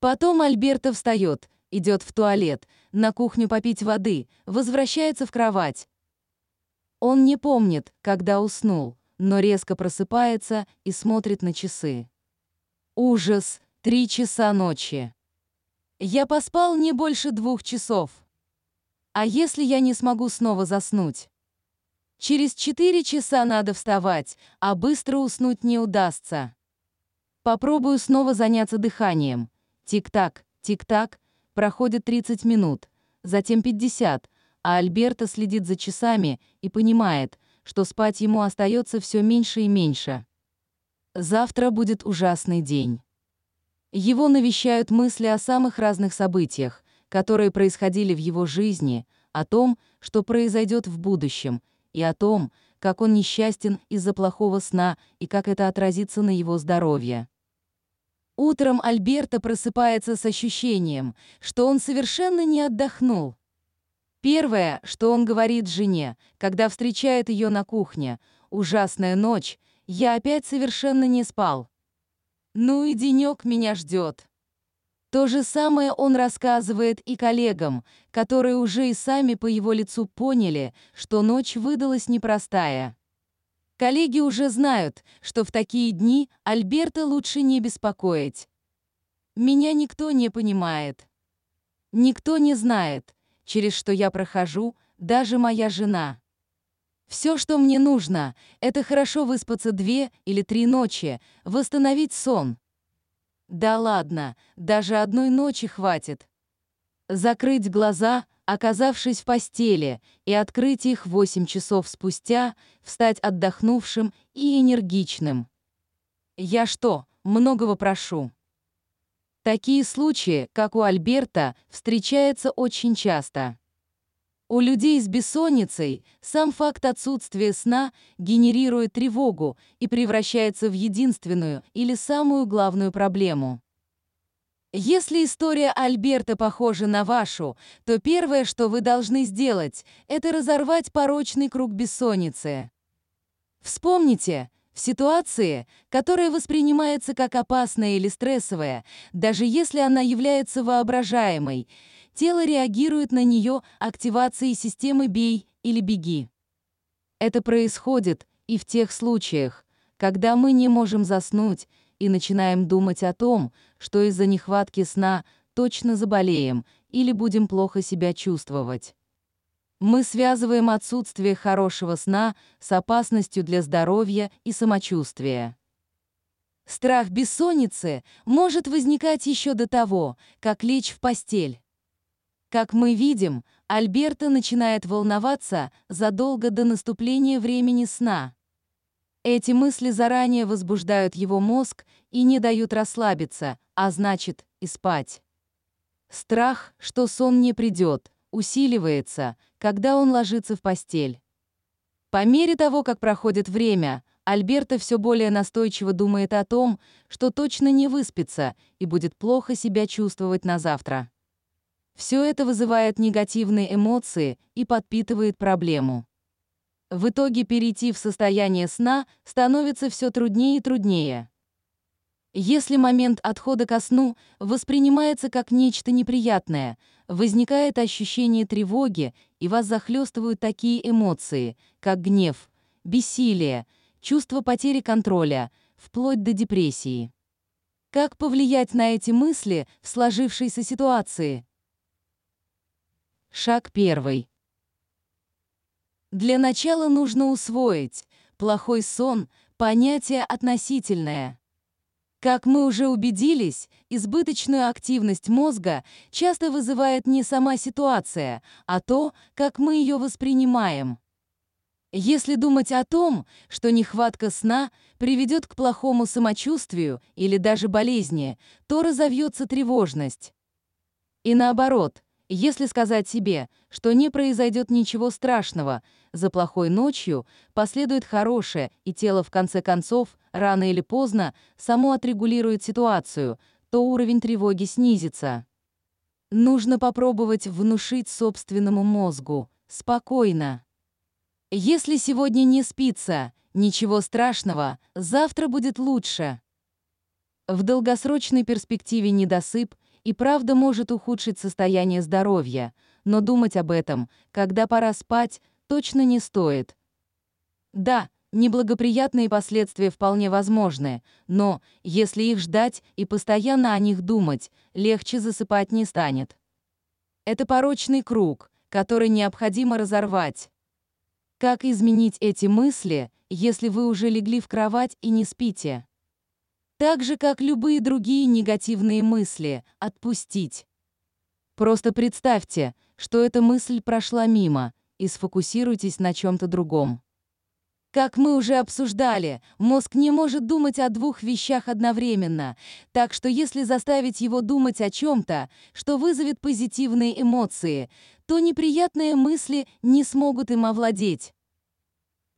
Потом Альберта встает, идет в туалет, на кухню попить воды, возвращается в кровать. Он не помнит, когда уснул, но резко просыпается и смотрит на часы. Ужас! Три часа ночи. Я поспал не больше двух часов. А если я не смогу снова заснуть? Через четыре часа надо вставать, а быстро уснуть не удастся. Попробую снова заняться дыханием. Тик-так, тик-так, проходит 30 минут, затем 50, а Альберта следит за часами и понимает, что спать ему остается все меньше и меньше. Завтра будет ужасный день. Его навещают мысли о самых разных событиях, которые происходили в его жизни, о том, что произойдет в будущем, и о том, как он несчастен из-за плохого сна и как это отразится на его здоровье. Утром Альберто просыпается с ощущением, что он совершенно не отдохнул. Первое, что он говорит жене, когда встречает ее на кухне, «Ужасная ночь, я опять совершенно не спал». Ну и денек меня ждет. То же самое он рассказывает и коллегам, которые уже и сами по его лицу поняли, что ночь выдалась непростая. Коллеги уже знают, что в такие дни Альберта лучше не беспокоить. Меня никто не понимает. Никто не знает, через что я прохожу, даже моя жена. Все, что мне нужно, это хорошо выспаться две или три ночи, восстановить сон. Да ладно, даже одной ночи хватит. Закрыть глаза, оказавшись в постели, и открыть их 8 часов спустя, встать отдохнувшим и энергичным. Я что, многого прошу? Такие случаи, как у Альберта, встречаются очень часто. У людей с бессонницей сам факт отсутствия сна генерирует тревогу и превращается в единственную или самую главную проблему. Если история Альберта похожа на вашу, то первое, что вы должны сделать, это разорвать порочный круг бессонницы. Вспомните, в ситуации, которая воспринимается как опасная или стрессовая, даже если она является воображаемой, тело реагирует на нее активацией системы «бей» или «беги». Это происходит и в тех случаях, когда мы не можем заснуть и начинаем думать о том, что из-за нехватки сна точно заболеем или будем плохо себя чувствовать. Мы связываем отсутствие хорошего сна с опасностью для здоровья и самочувствия. Страх бессонницы может возникать еще до того, как лечь в постель. Как мы видим, Альберто начинает волноваться задолго до наступления времени сна. Эти мысли заранее возбуждают его мозг и не дают расслабиться, а значит, и спать. Страх, что сон не придет, усиливается, когда он ложится в постель. По мере того, как проходит время, Альберто все более настойчиво думает о том, что точно не выспится и будет плохо себя чувствовать на завтра. Все это вызывает негативные эмоции и подпитывает проблему. В итоге перейти в состояние сна становится все труднее и труднее. Если момент отхода ко сну воспринимается как нечто неприятное, возникает ощущение тревоги, и вас захлестывают такие эмоции, как гнев, бессилие, чувство потери контроля, вплоть до депрессии. Как повлиять на эти мысли в сложившейся ситуации? Шаг первый. Для начала нужно усвоить, плохой сон – понятие относительное. Как мы уже убедились, избыточную активность мозга часто вызывает не сама ситуация, а то, как мы ее воспринимаем. Если думать о том, что нехватка сна приведет к плохому самочувствию или даже болезни, то разовьется тревожность. И наоборот – если сказать себе, что не произойдет ничего страшного, за плохой ночью последует хорошее, и тело в конце концов, рано или поздно, само отрегулирует ситуацию, то уровень тревоги снизится. Нужно попробовать внушить собственному мозгу. Спокойно. Если сегодня не спится, ничего страшного, завтра будет лучше. В долгосрочной перспективе недосып – и правда может ухудшить состояние здоровья, но думать об этом, когда пора спать, точно не стоит. Да, неблагоприятные последствия вполне возможны, но, если их ждать и постоянно о них думать, легче засыпать не станет. Это порочный круг, который необходимо разорвать. Как изменить эти мысли, если вы уже легли в кровать и не спите? Так же, как любые другие негативные мысли, отпустить. Просто представьте, что эта мысль прошла мимо, и сфокусируйтесь на чем-то другом. Как мы уже обсуждали, мозг не может думать о двух вещах одновременно, так что если заставить его думать о чем-то, что вызовет позитивные эмоции, то неприятные мысли не смогут им овладеть.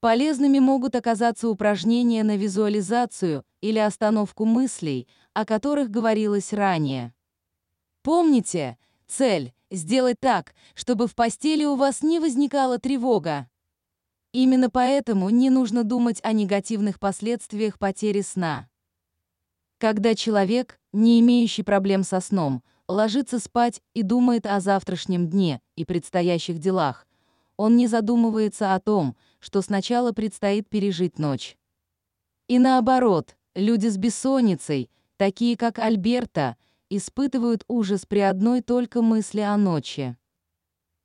Полезными могут оказаться упражнения на визуализацию или остановку мыслей, о которых говорилось ранее. Помните, цель — сделать так, чтобы в постели у вас не возникала тревога. Именно поэтому не нужно думать о негативных последствиях потери сна. Когда человек, не имеющий проблем со сном, ложится спать и думает о завтрашнем дне и предстоящих делах, он не задумывается о том, что сначала предстоит пережить ночь. И наоборот, люди с бессонницей, такие как Альберта, испытывают ужас при одной только мысли о ночи.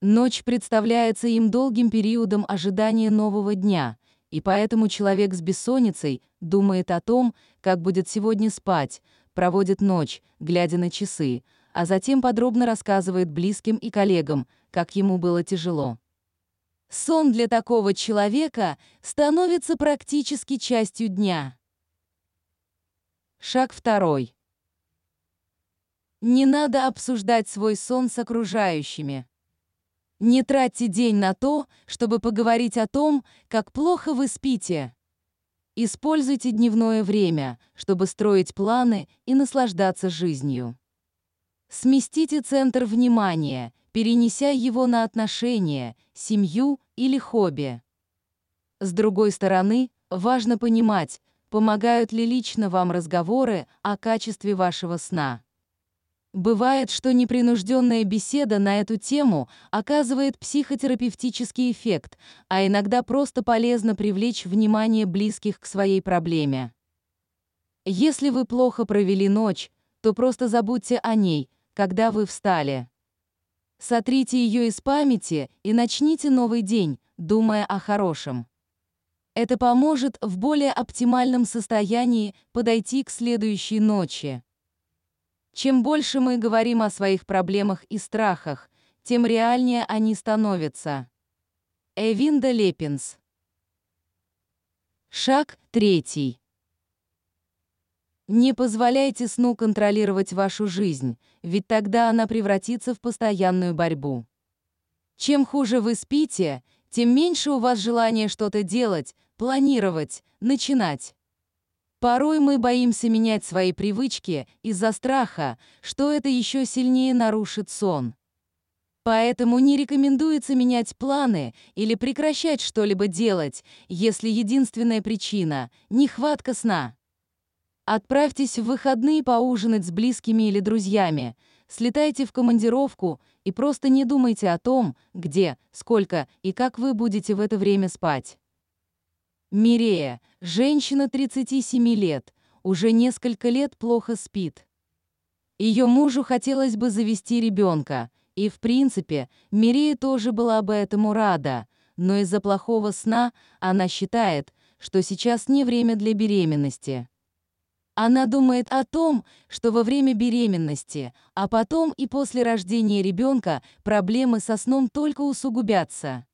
Ночь представляется им долгим периодом ожидания нового дня, и поэтому человек с бессонницей думает о том, как будет сегодня спать, проводит ночь, глядя на часы, а затем подробно рассказывает близким и коллегам, как ему было тяжело. Сон для такого человека становится практически частью дня. Шаг второй. Не надо обсуждать свой сон с окружающими. Не тратьте день на то, чтобы поговорить о том, как плохо вы спите. Используйте дневное время, чтобы строить планы и наслаждаться жизнью. Сместите центр внимания, перенеся его на отношения, семью или хобби. С другой стороны, важно понимать, помогают ли лично вам разговоры о качестве вашего сна. Бывает, что непринужденная беседа на эту тему оказывает психотерапевтический эффект, а иногда просто полезно привлечь внимание близких к своей проблеме. Если вы плохо провели ночь, то просто забудьте о ней, когда вы встали. Сотрите ее из памяти и начните новый день, думая о хорошем. Это поможет в более оптимальном состоянии подойти к следующей ночи. Чем больше мы говорим о своих проблемах и страхах, тем реальнее они становятся. Эвинда Лепинс. Шаг третий. Не позволяйте сну контролировать вашу жизнь, ведь тогда она превратится в постоянную борьбу. Чем хуже вы спите, тем меньше у вас желания что-то делать, планировать, начинать. Порой мы боимся менять свои привычки из-за страха, что это еще сильнее нарушит сон. Поэтому не рекомендуется менять планы или прекращать что-либо делать, если единственная причина – нехватка сна. Отправьтесь в выходные поужинать с близкими или друзьями, слетайте в командировку и просто не думайте о том, где, сколько и как вы будете в это время спать. Мирея, женщина 37 лет, уже несколько лет плохо спит. Ее мужу хотелось бы завести ребенка, и, в принципе, Мирея тоже была бы этому рада, но из-за плохого сна она считает, что сейчас не время для беременности. Она думает о том, что во время беременности, а потом и после рождения ребенка проблемы со сном только усугубятся.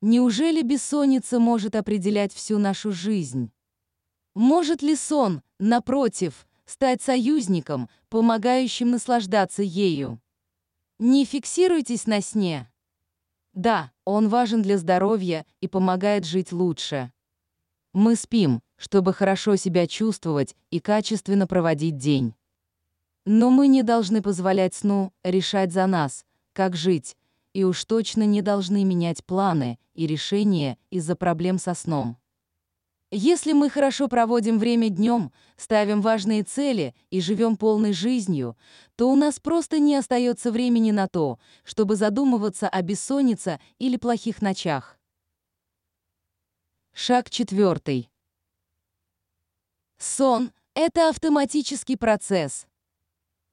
Неужели бессонница может определять всю нашу жизнь? Может ли сон, напротив, стать союзником, помогающим наслаждаться ею? Не фиксируйтесь на сне. Да, он важен для здоровья и помогает жить лучше. Мы спим, чтобы хорошо себя чувствовать и качественно проводить день. Но мы не должны позволять сну решать за нас, как жить, и уж точно не должны менять планы и решения из-за проблем со сном. Если мы хорошо проводим время днем, ставим важные цели и живем полной жизнью, то у нас просто не остается времени на то, чтобы задумываться о бессоннице или плохих ночах. Шаг четвертый. Сон — это автоматический процесс.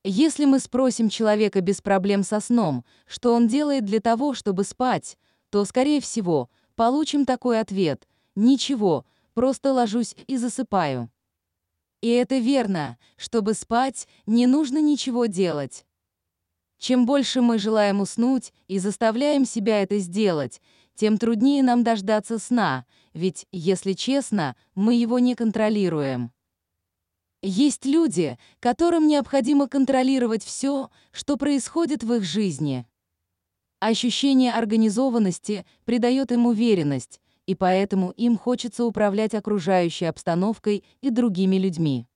Если мы спросим человека без проблем со сном, что он делает для того, чтобы спать, то, скорее всего, получим такой ответ «Ничего, просто ложусь и засыпаю». И это верно, чтобы спать, не нужно ничего делать. Чем больше мы желаем уснуть и заставляем себя это сделать, тем труднее нам дождаться сна, ведь, если честно, мы его не контролируем. Есть люди, которым необходимо контролировать все, что происходит в их жизни. Ощущение организованности придает им уверенность, и поэтому им хочется управлять окружающей обстановкой и другими людьми.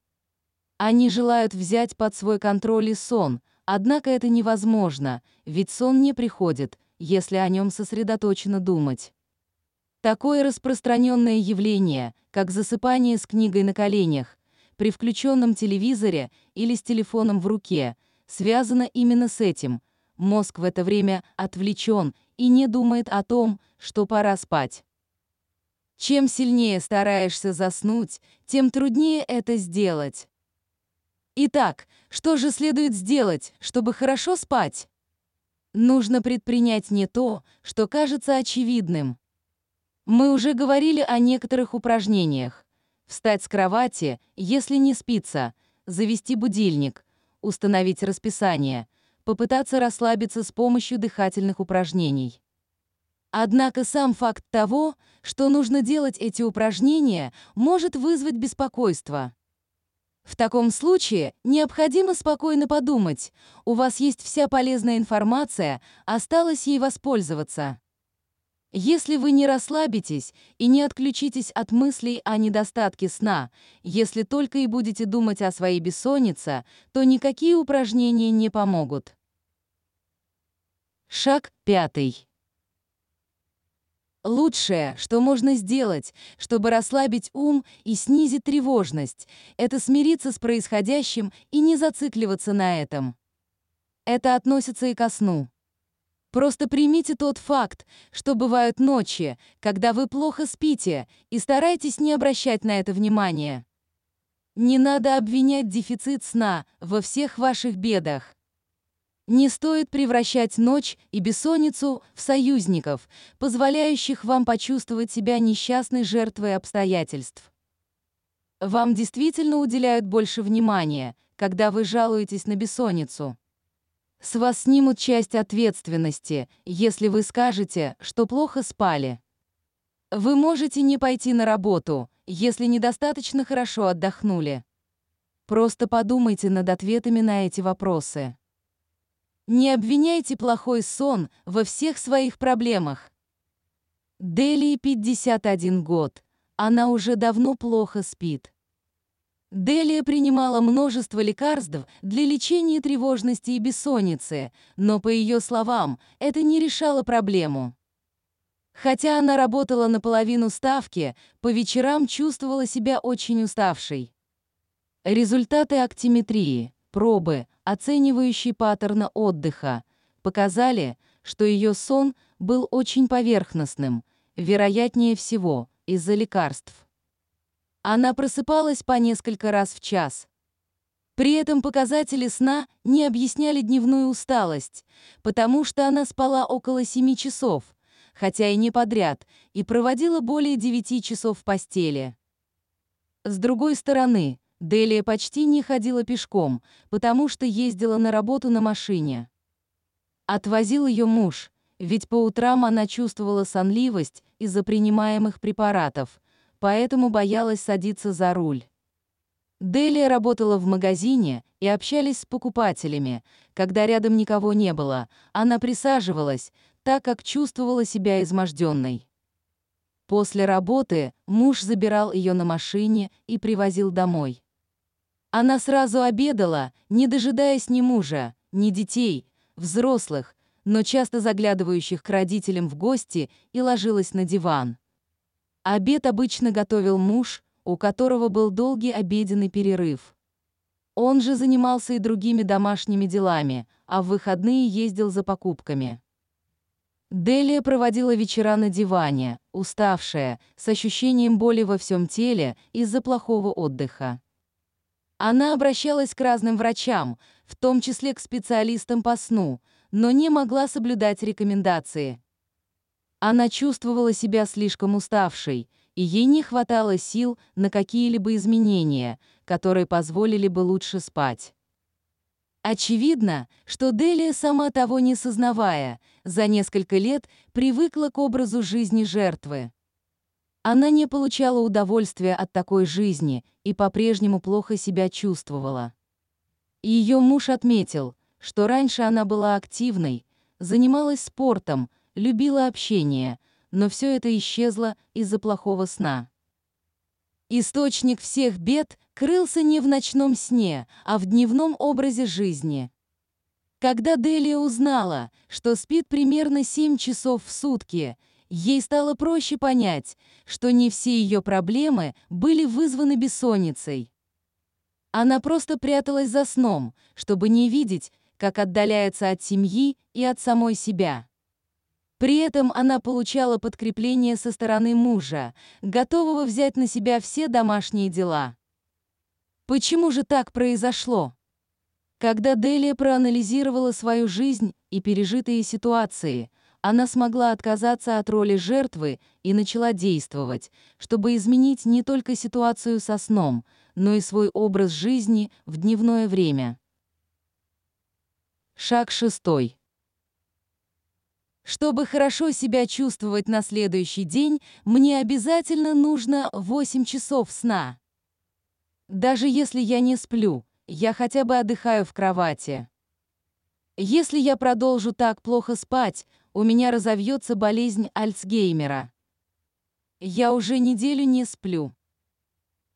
Они желают взять под свой контроль и сон, однако это невозможно, ведь сон не приходит, если о нем сосредоточенно думать. Такое распространенное явление, как засыпание с книгой на коленях, при включенном телевизоре или с телефоном в руке, связано именно с этим. Мозг в это время отвлечен и не думает о том, что пора спать. Чем сильнее стараешься заснуть, тем труднее это сделать. Итак, что же следует сделать, чтобы хорошо спать? Нужно предпринять не то, что кажется очевидным. Мы уже говорили о некоторых упражнениях. Встать с кровати, если не спится, завести будильник, установить расписание, попытаться расслабиться с помощью дыхательных упражнений. Однако сам факт того, что нужно делать эти упражнения, может вызвать беспокойство. В таком случае необходимо спокойно подумать, у вас есть вся полезная информация, осталось ей воспользоваться. Если вы не расслабитесь и не отключитесь от мыслей о недостатке сна, если только и будете думать о своей бессоннице, то никакие упражнения не помогут. Шаг пятый. Лучшее, что можно сделать, чтобы расслабить ум и снизить тревожность, это смириться с происходящим и не зацикливаться на этом. Это относится и ко сну. Просто примите тот факт, что бывают ночи, когда вы плохо спите, и старайтесь не обращать на это внимания. Не надо обвинять дефицит сна во всех ваших бедах. Не стоит превращать ночь и бессонницу в союзников, позволяющих вам почувствовать себя несчастной жертвой обстоятельств. Вам действительно уделяют больше внимания, когда вы жалуетесь на бессонницу. С вас снимут часть ответственности, если вы скажете, что плохо спали. Вы можете не пойти на работу, если недостаточно хорошо отдохнули. Просто подумайте над ответами на эти вопросы. Не обвиняйте плохой сон во всех своих проблемах. Дели 51 год. Она уже давно плохо спит. Делия принимала множество лекарств для лечения тревожности и бессонницы, но, по ее словам, это не решало проблему. Хотя она работала на половину ставки, по вечерам чувствовала себя очень уставшей. Результаты актиметрии, пробы, оценивающие паттерна отдыха, показали, что ее сон был очень поверхностным, вероятнее всего, из-за лекарств. Она просыпалась по несколько раз в час. При этом показатели сна не объясняли дневную усталость, потому что она спала около 7 часов, хотя и не подряд, и проводила более 9 часов в постели. С другой стороны, Делия почти не ходила пешком, потому что ездила на работу на машине. Отвозил ее муж, ведь по утрам она чувствовала сонливость из-за принимаемых препаратов, поэтому боялась садиться за руль. Делия работала в магазине и общались с покупателями. Когда рядом никого не было, она присаживалась, так как чувствовала себя изможденной. После работы муж забирал ее на машине и привозил домой. Она сразу обедала, не дожидаясь ни мужа, ни детей, взрослых, но часто заглядывающих к родителям в гости и ложилась на диван. Обед обычно готовил муж, у которого был долгий обеденный перерыв. Он же занимался и другими домашними делами, а в выходные ездил за покупками. Делия проводила вечера на диване, уставшая, с ощущением боли во всем теле из-за плохого отдыха. Она обращалась к разным врачам, в том числе к специалистам по сну, но не могла соблюдать рекомендации. Она чувствовала себя слишком уставшей, и ей не хватало сил на какие-либо изменения, которые позволили бы лучше спать. Очевидно, что Делия, сама того не сознавая, за несколько лет привыкла к образу жизни жертвы. Она не получала удовольствия от такой жизни и по-прежнему плохо себя чувствовала. Ее муж отметил, что раньше она была активной, занималась спортом, любила общение, но все это исчезло из-за плохого сна. Источник всех бед крылся не в ночном сне, а в дневном образе жизни. Когда Делия узнала, что спит примерно 7 часов в сутки, ей стало проще понять, что не все ее проблемы были вызваны бессонницей. Она просто пряталась за сном, чтобы не видеть, как отдаляется от семьи и от самой себя. При этом она получала подкрепление со стороны мужа, готового взять на себя все домашние дела. Почему же так произошло? Когда Делия проанализировала свою жизнь и пережитые ситуации, она смогла отказаться от роли жертвы и начала действовать, чтобы изменить не только ситуацию со сном, но и свой образ жизни в дневное время. Шаг шестой. Чтобы хорошо себя чувствовать на следующий день, мне обязательно нужно 8 часов сна. Даже если я не сплю, я хотя бы отдыхаю в кровати. Если я продолжу так плохо спать, у меня разовьется болезнь Альцгеймера. Я уже неделю не сплю.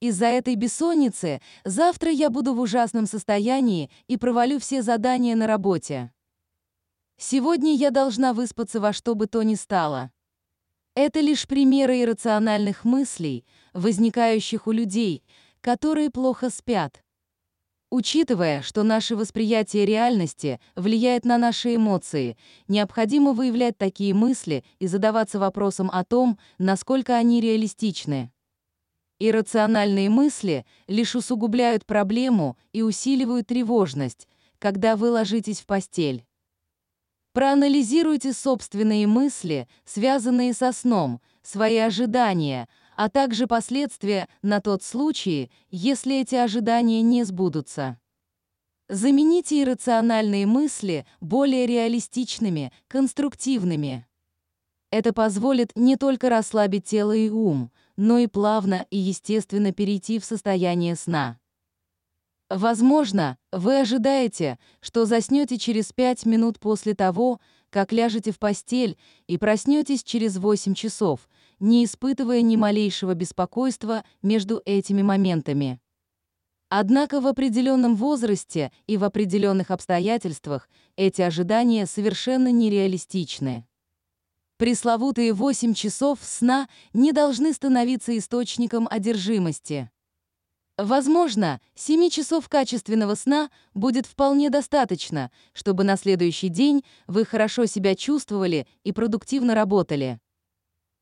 Из-за этой бессонницы завтра я буду в ужасном состоянии и провалю все задания на работе. Сегодня я должна выспаться во что бы то ни стало. Это лишь примеры иррациональных мыслей, возникающих у людей, которые плохо спят. Учитывая, что наше восприятие реальности влияет на наши эмоции, необходимо выявлять такие мысли и задаваться вопросом о том, насколько они реалистичны. Иррациональные мысли лишь усугубляют проблему и усиливают тревожность, когда вы ложитесь в постель. Проанализируйте собственные мысли, связанные со сном, свои ожидания, а также последствия на тот случай, если эти ожидания не сбудутся. Замените иррациональные мысли более реалистичными, конструктивными. Это позволит не только расслабить тело и ум, но и плавно и естественно перейти в состояние сна. Возможно, вы ожидаете, что заснете через 5 минут после того, как ляжете в постель и проснетесь через 8 часов, не испытывая ни малейшего беспокойства между этими моментами. Однако в определенном возрасте и в определенных обстоятельствах эти ожидания совершенно нереалистичны. Пресловутые 8 часов сна не должны становиться источником одержимости. Возможно, 7 часов качественного сна будет вполне достаточно, чтобы на следующий день вы хорошо себя чувствовали и продуктивно работали.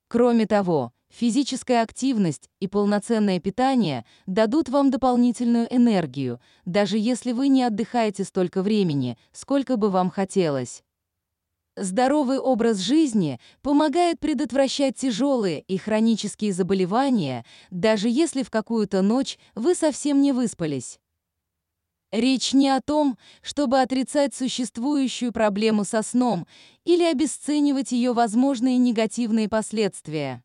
Кроме того, физическая активность и полноценное питание дадут вам дополнительную энергию, даже если вы не отдыхаете столько времени, сколько бы вам хотелось. Здоровый образ жизни помогает предотвращать тяжелые и хронические заболевания, даже если в какую-то ночь вы совсем не выспались. Речь не о том, чтобы отрицать существующую проблему со сном или обесценивать ее возможные негативные последствия.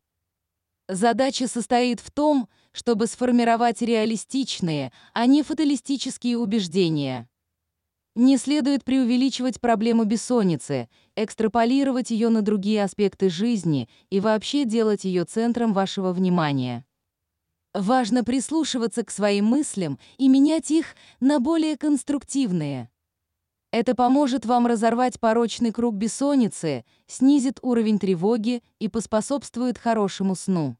Задача состоит в том, чтобы сформировать реалистичные, а не фаталистические убеждения. Не следует преувеличивать проблему бессонницы, экстраполировать ее на другие аспекты жизни и вообще делать ее центром вашего внимания. Важно прислушиваться к своим мыслям и менять их на более конструктивные. Это поможет вам разорвать порочный круг бессонницы, снизит уровень тревоги и поспособствует хорошему сну.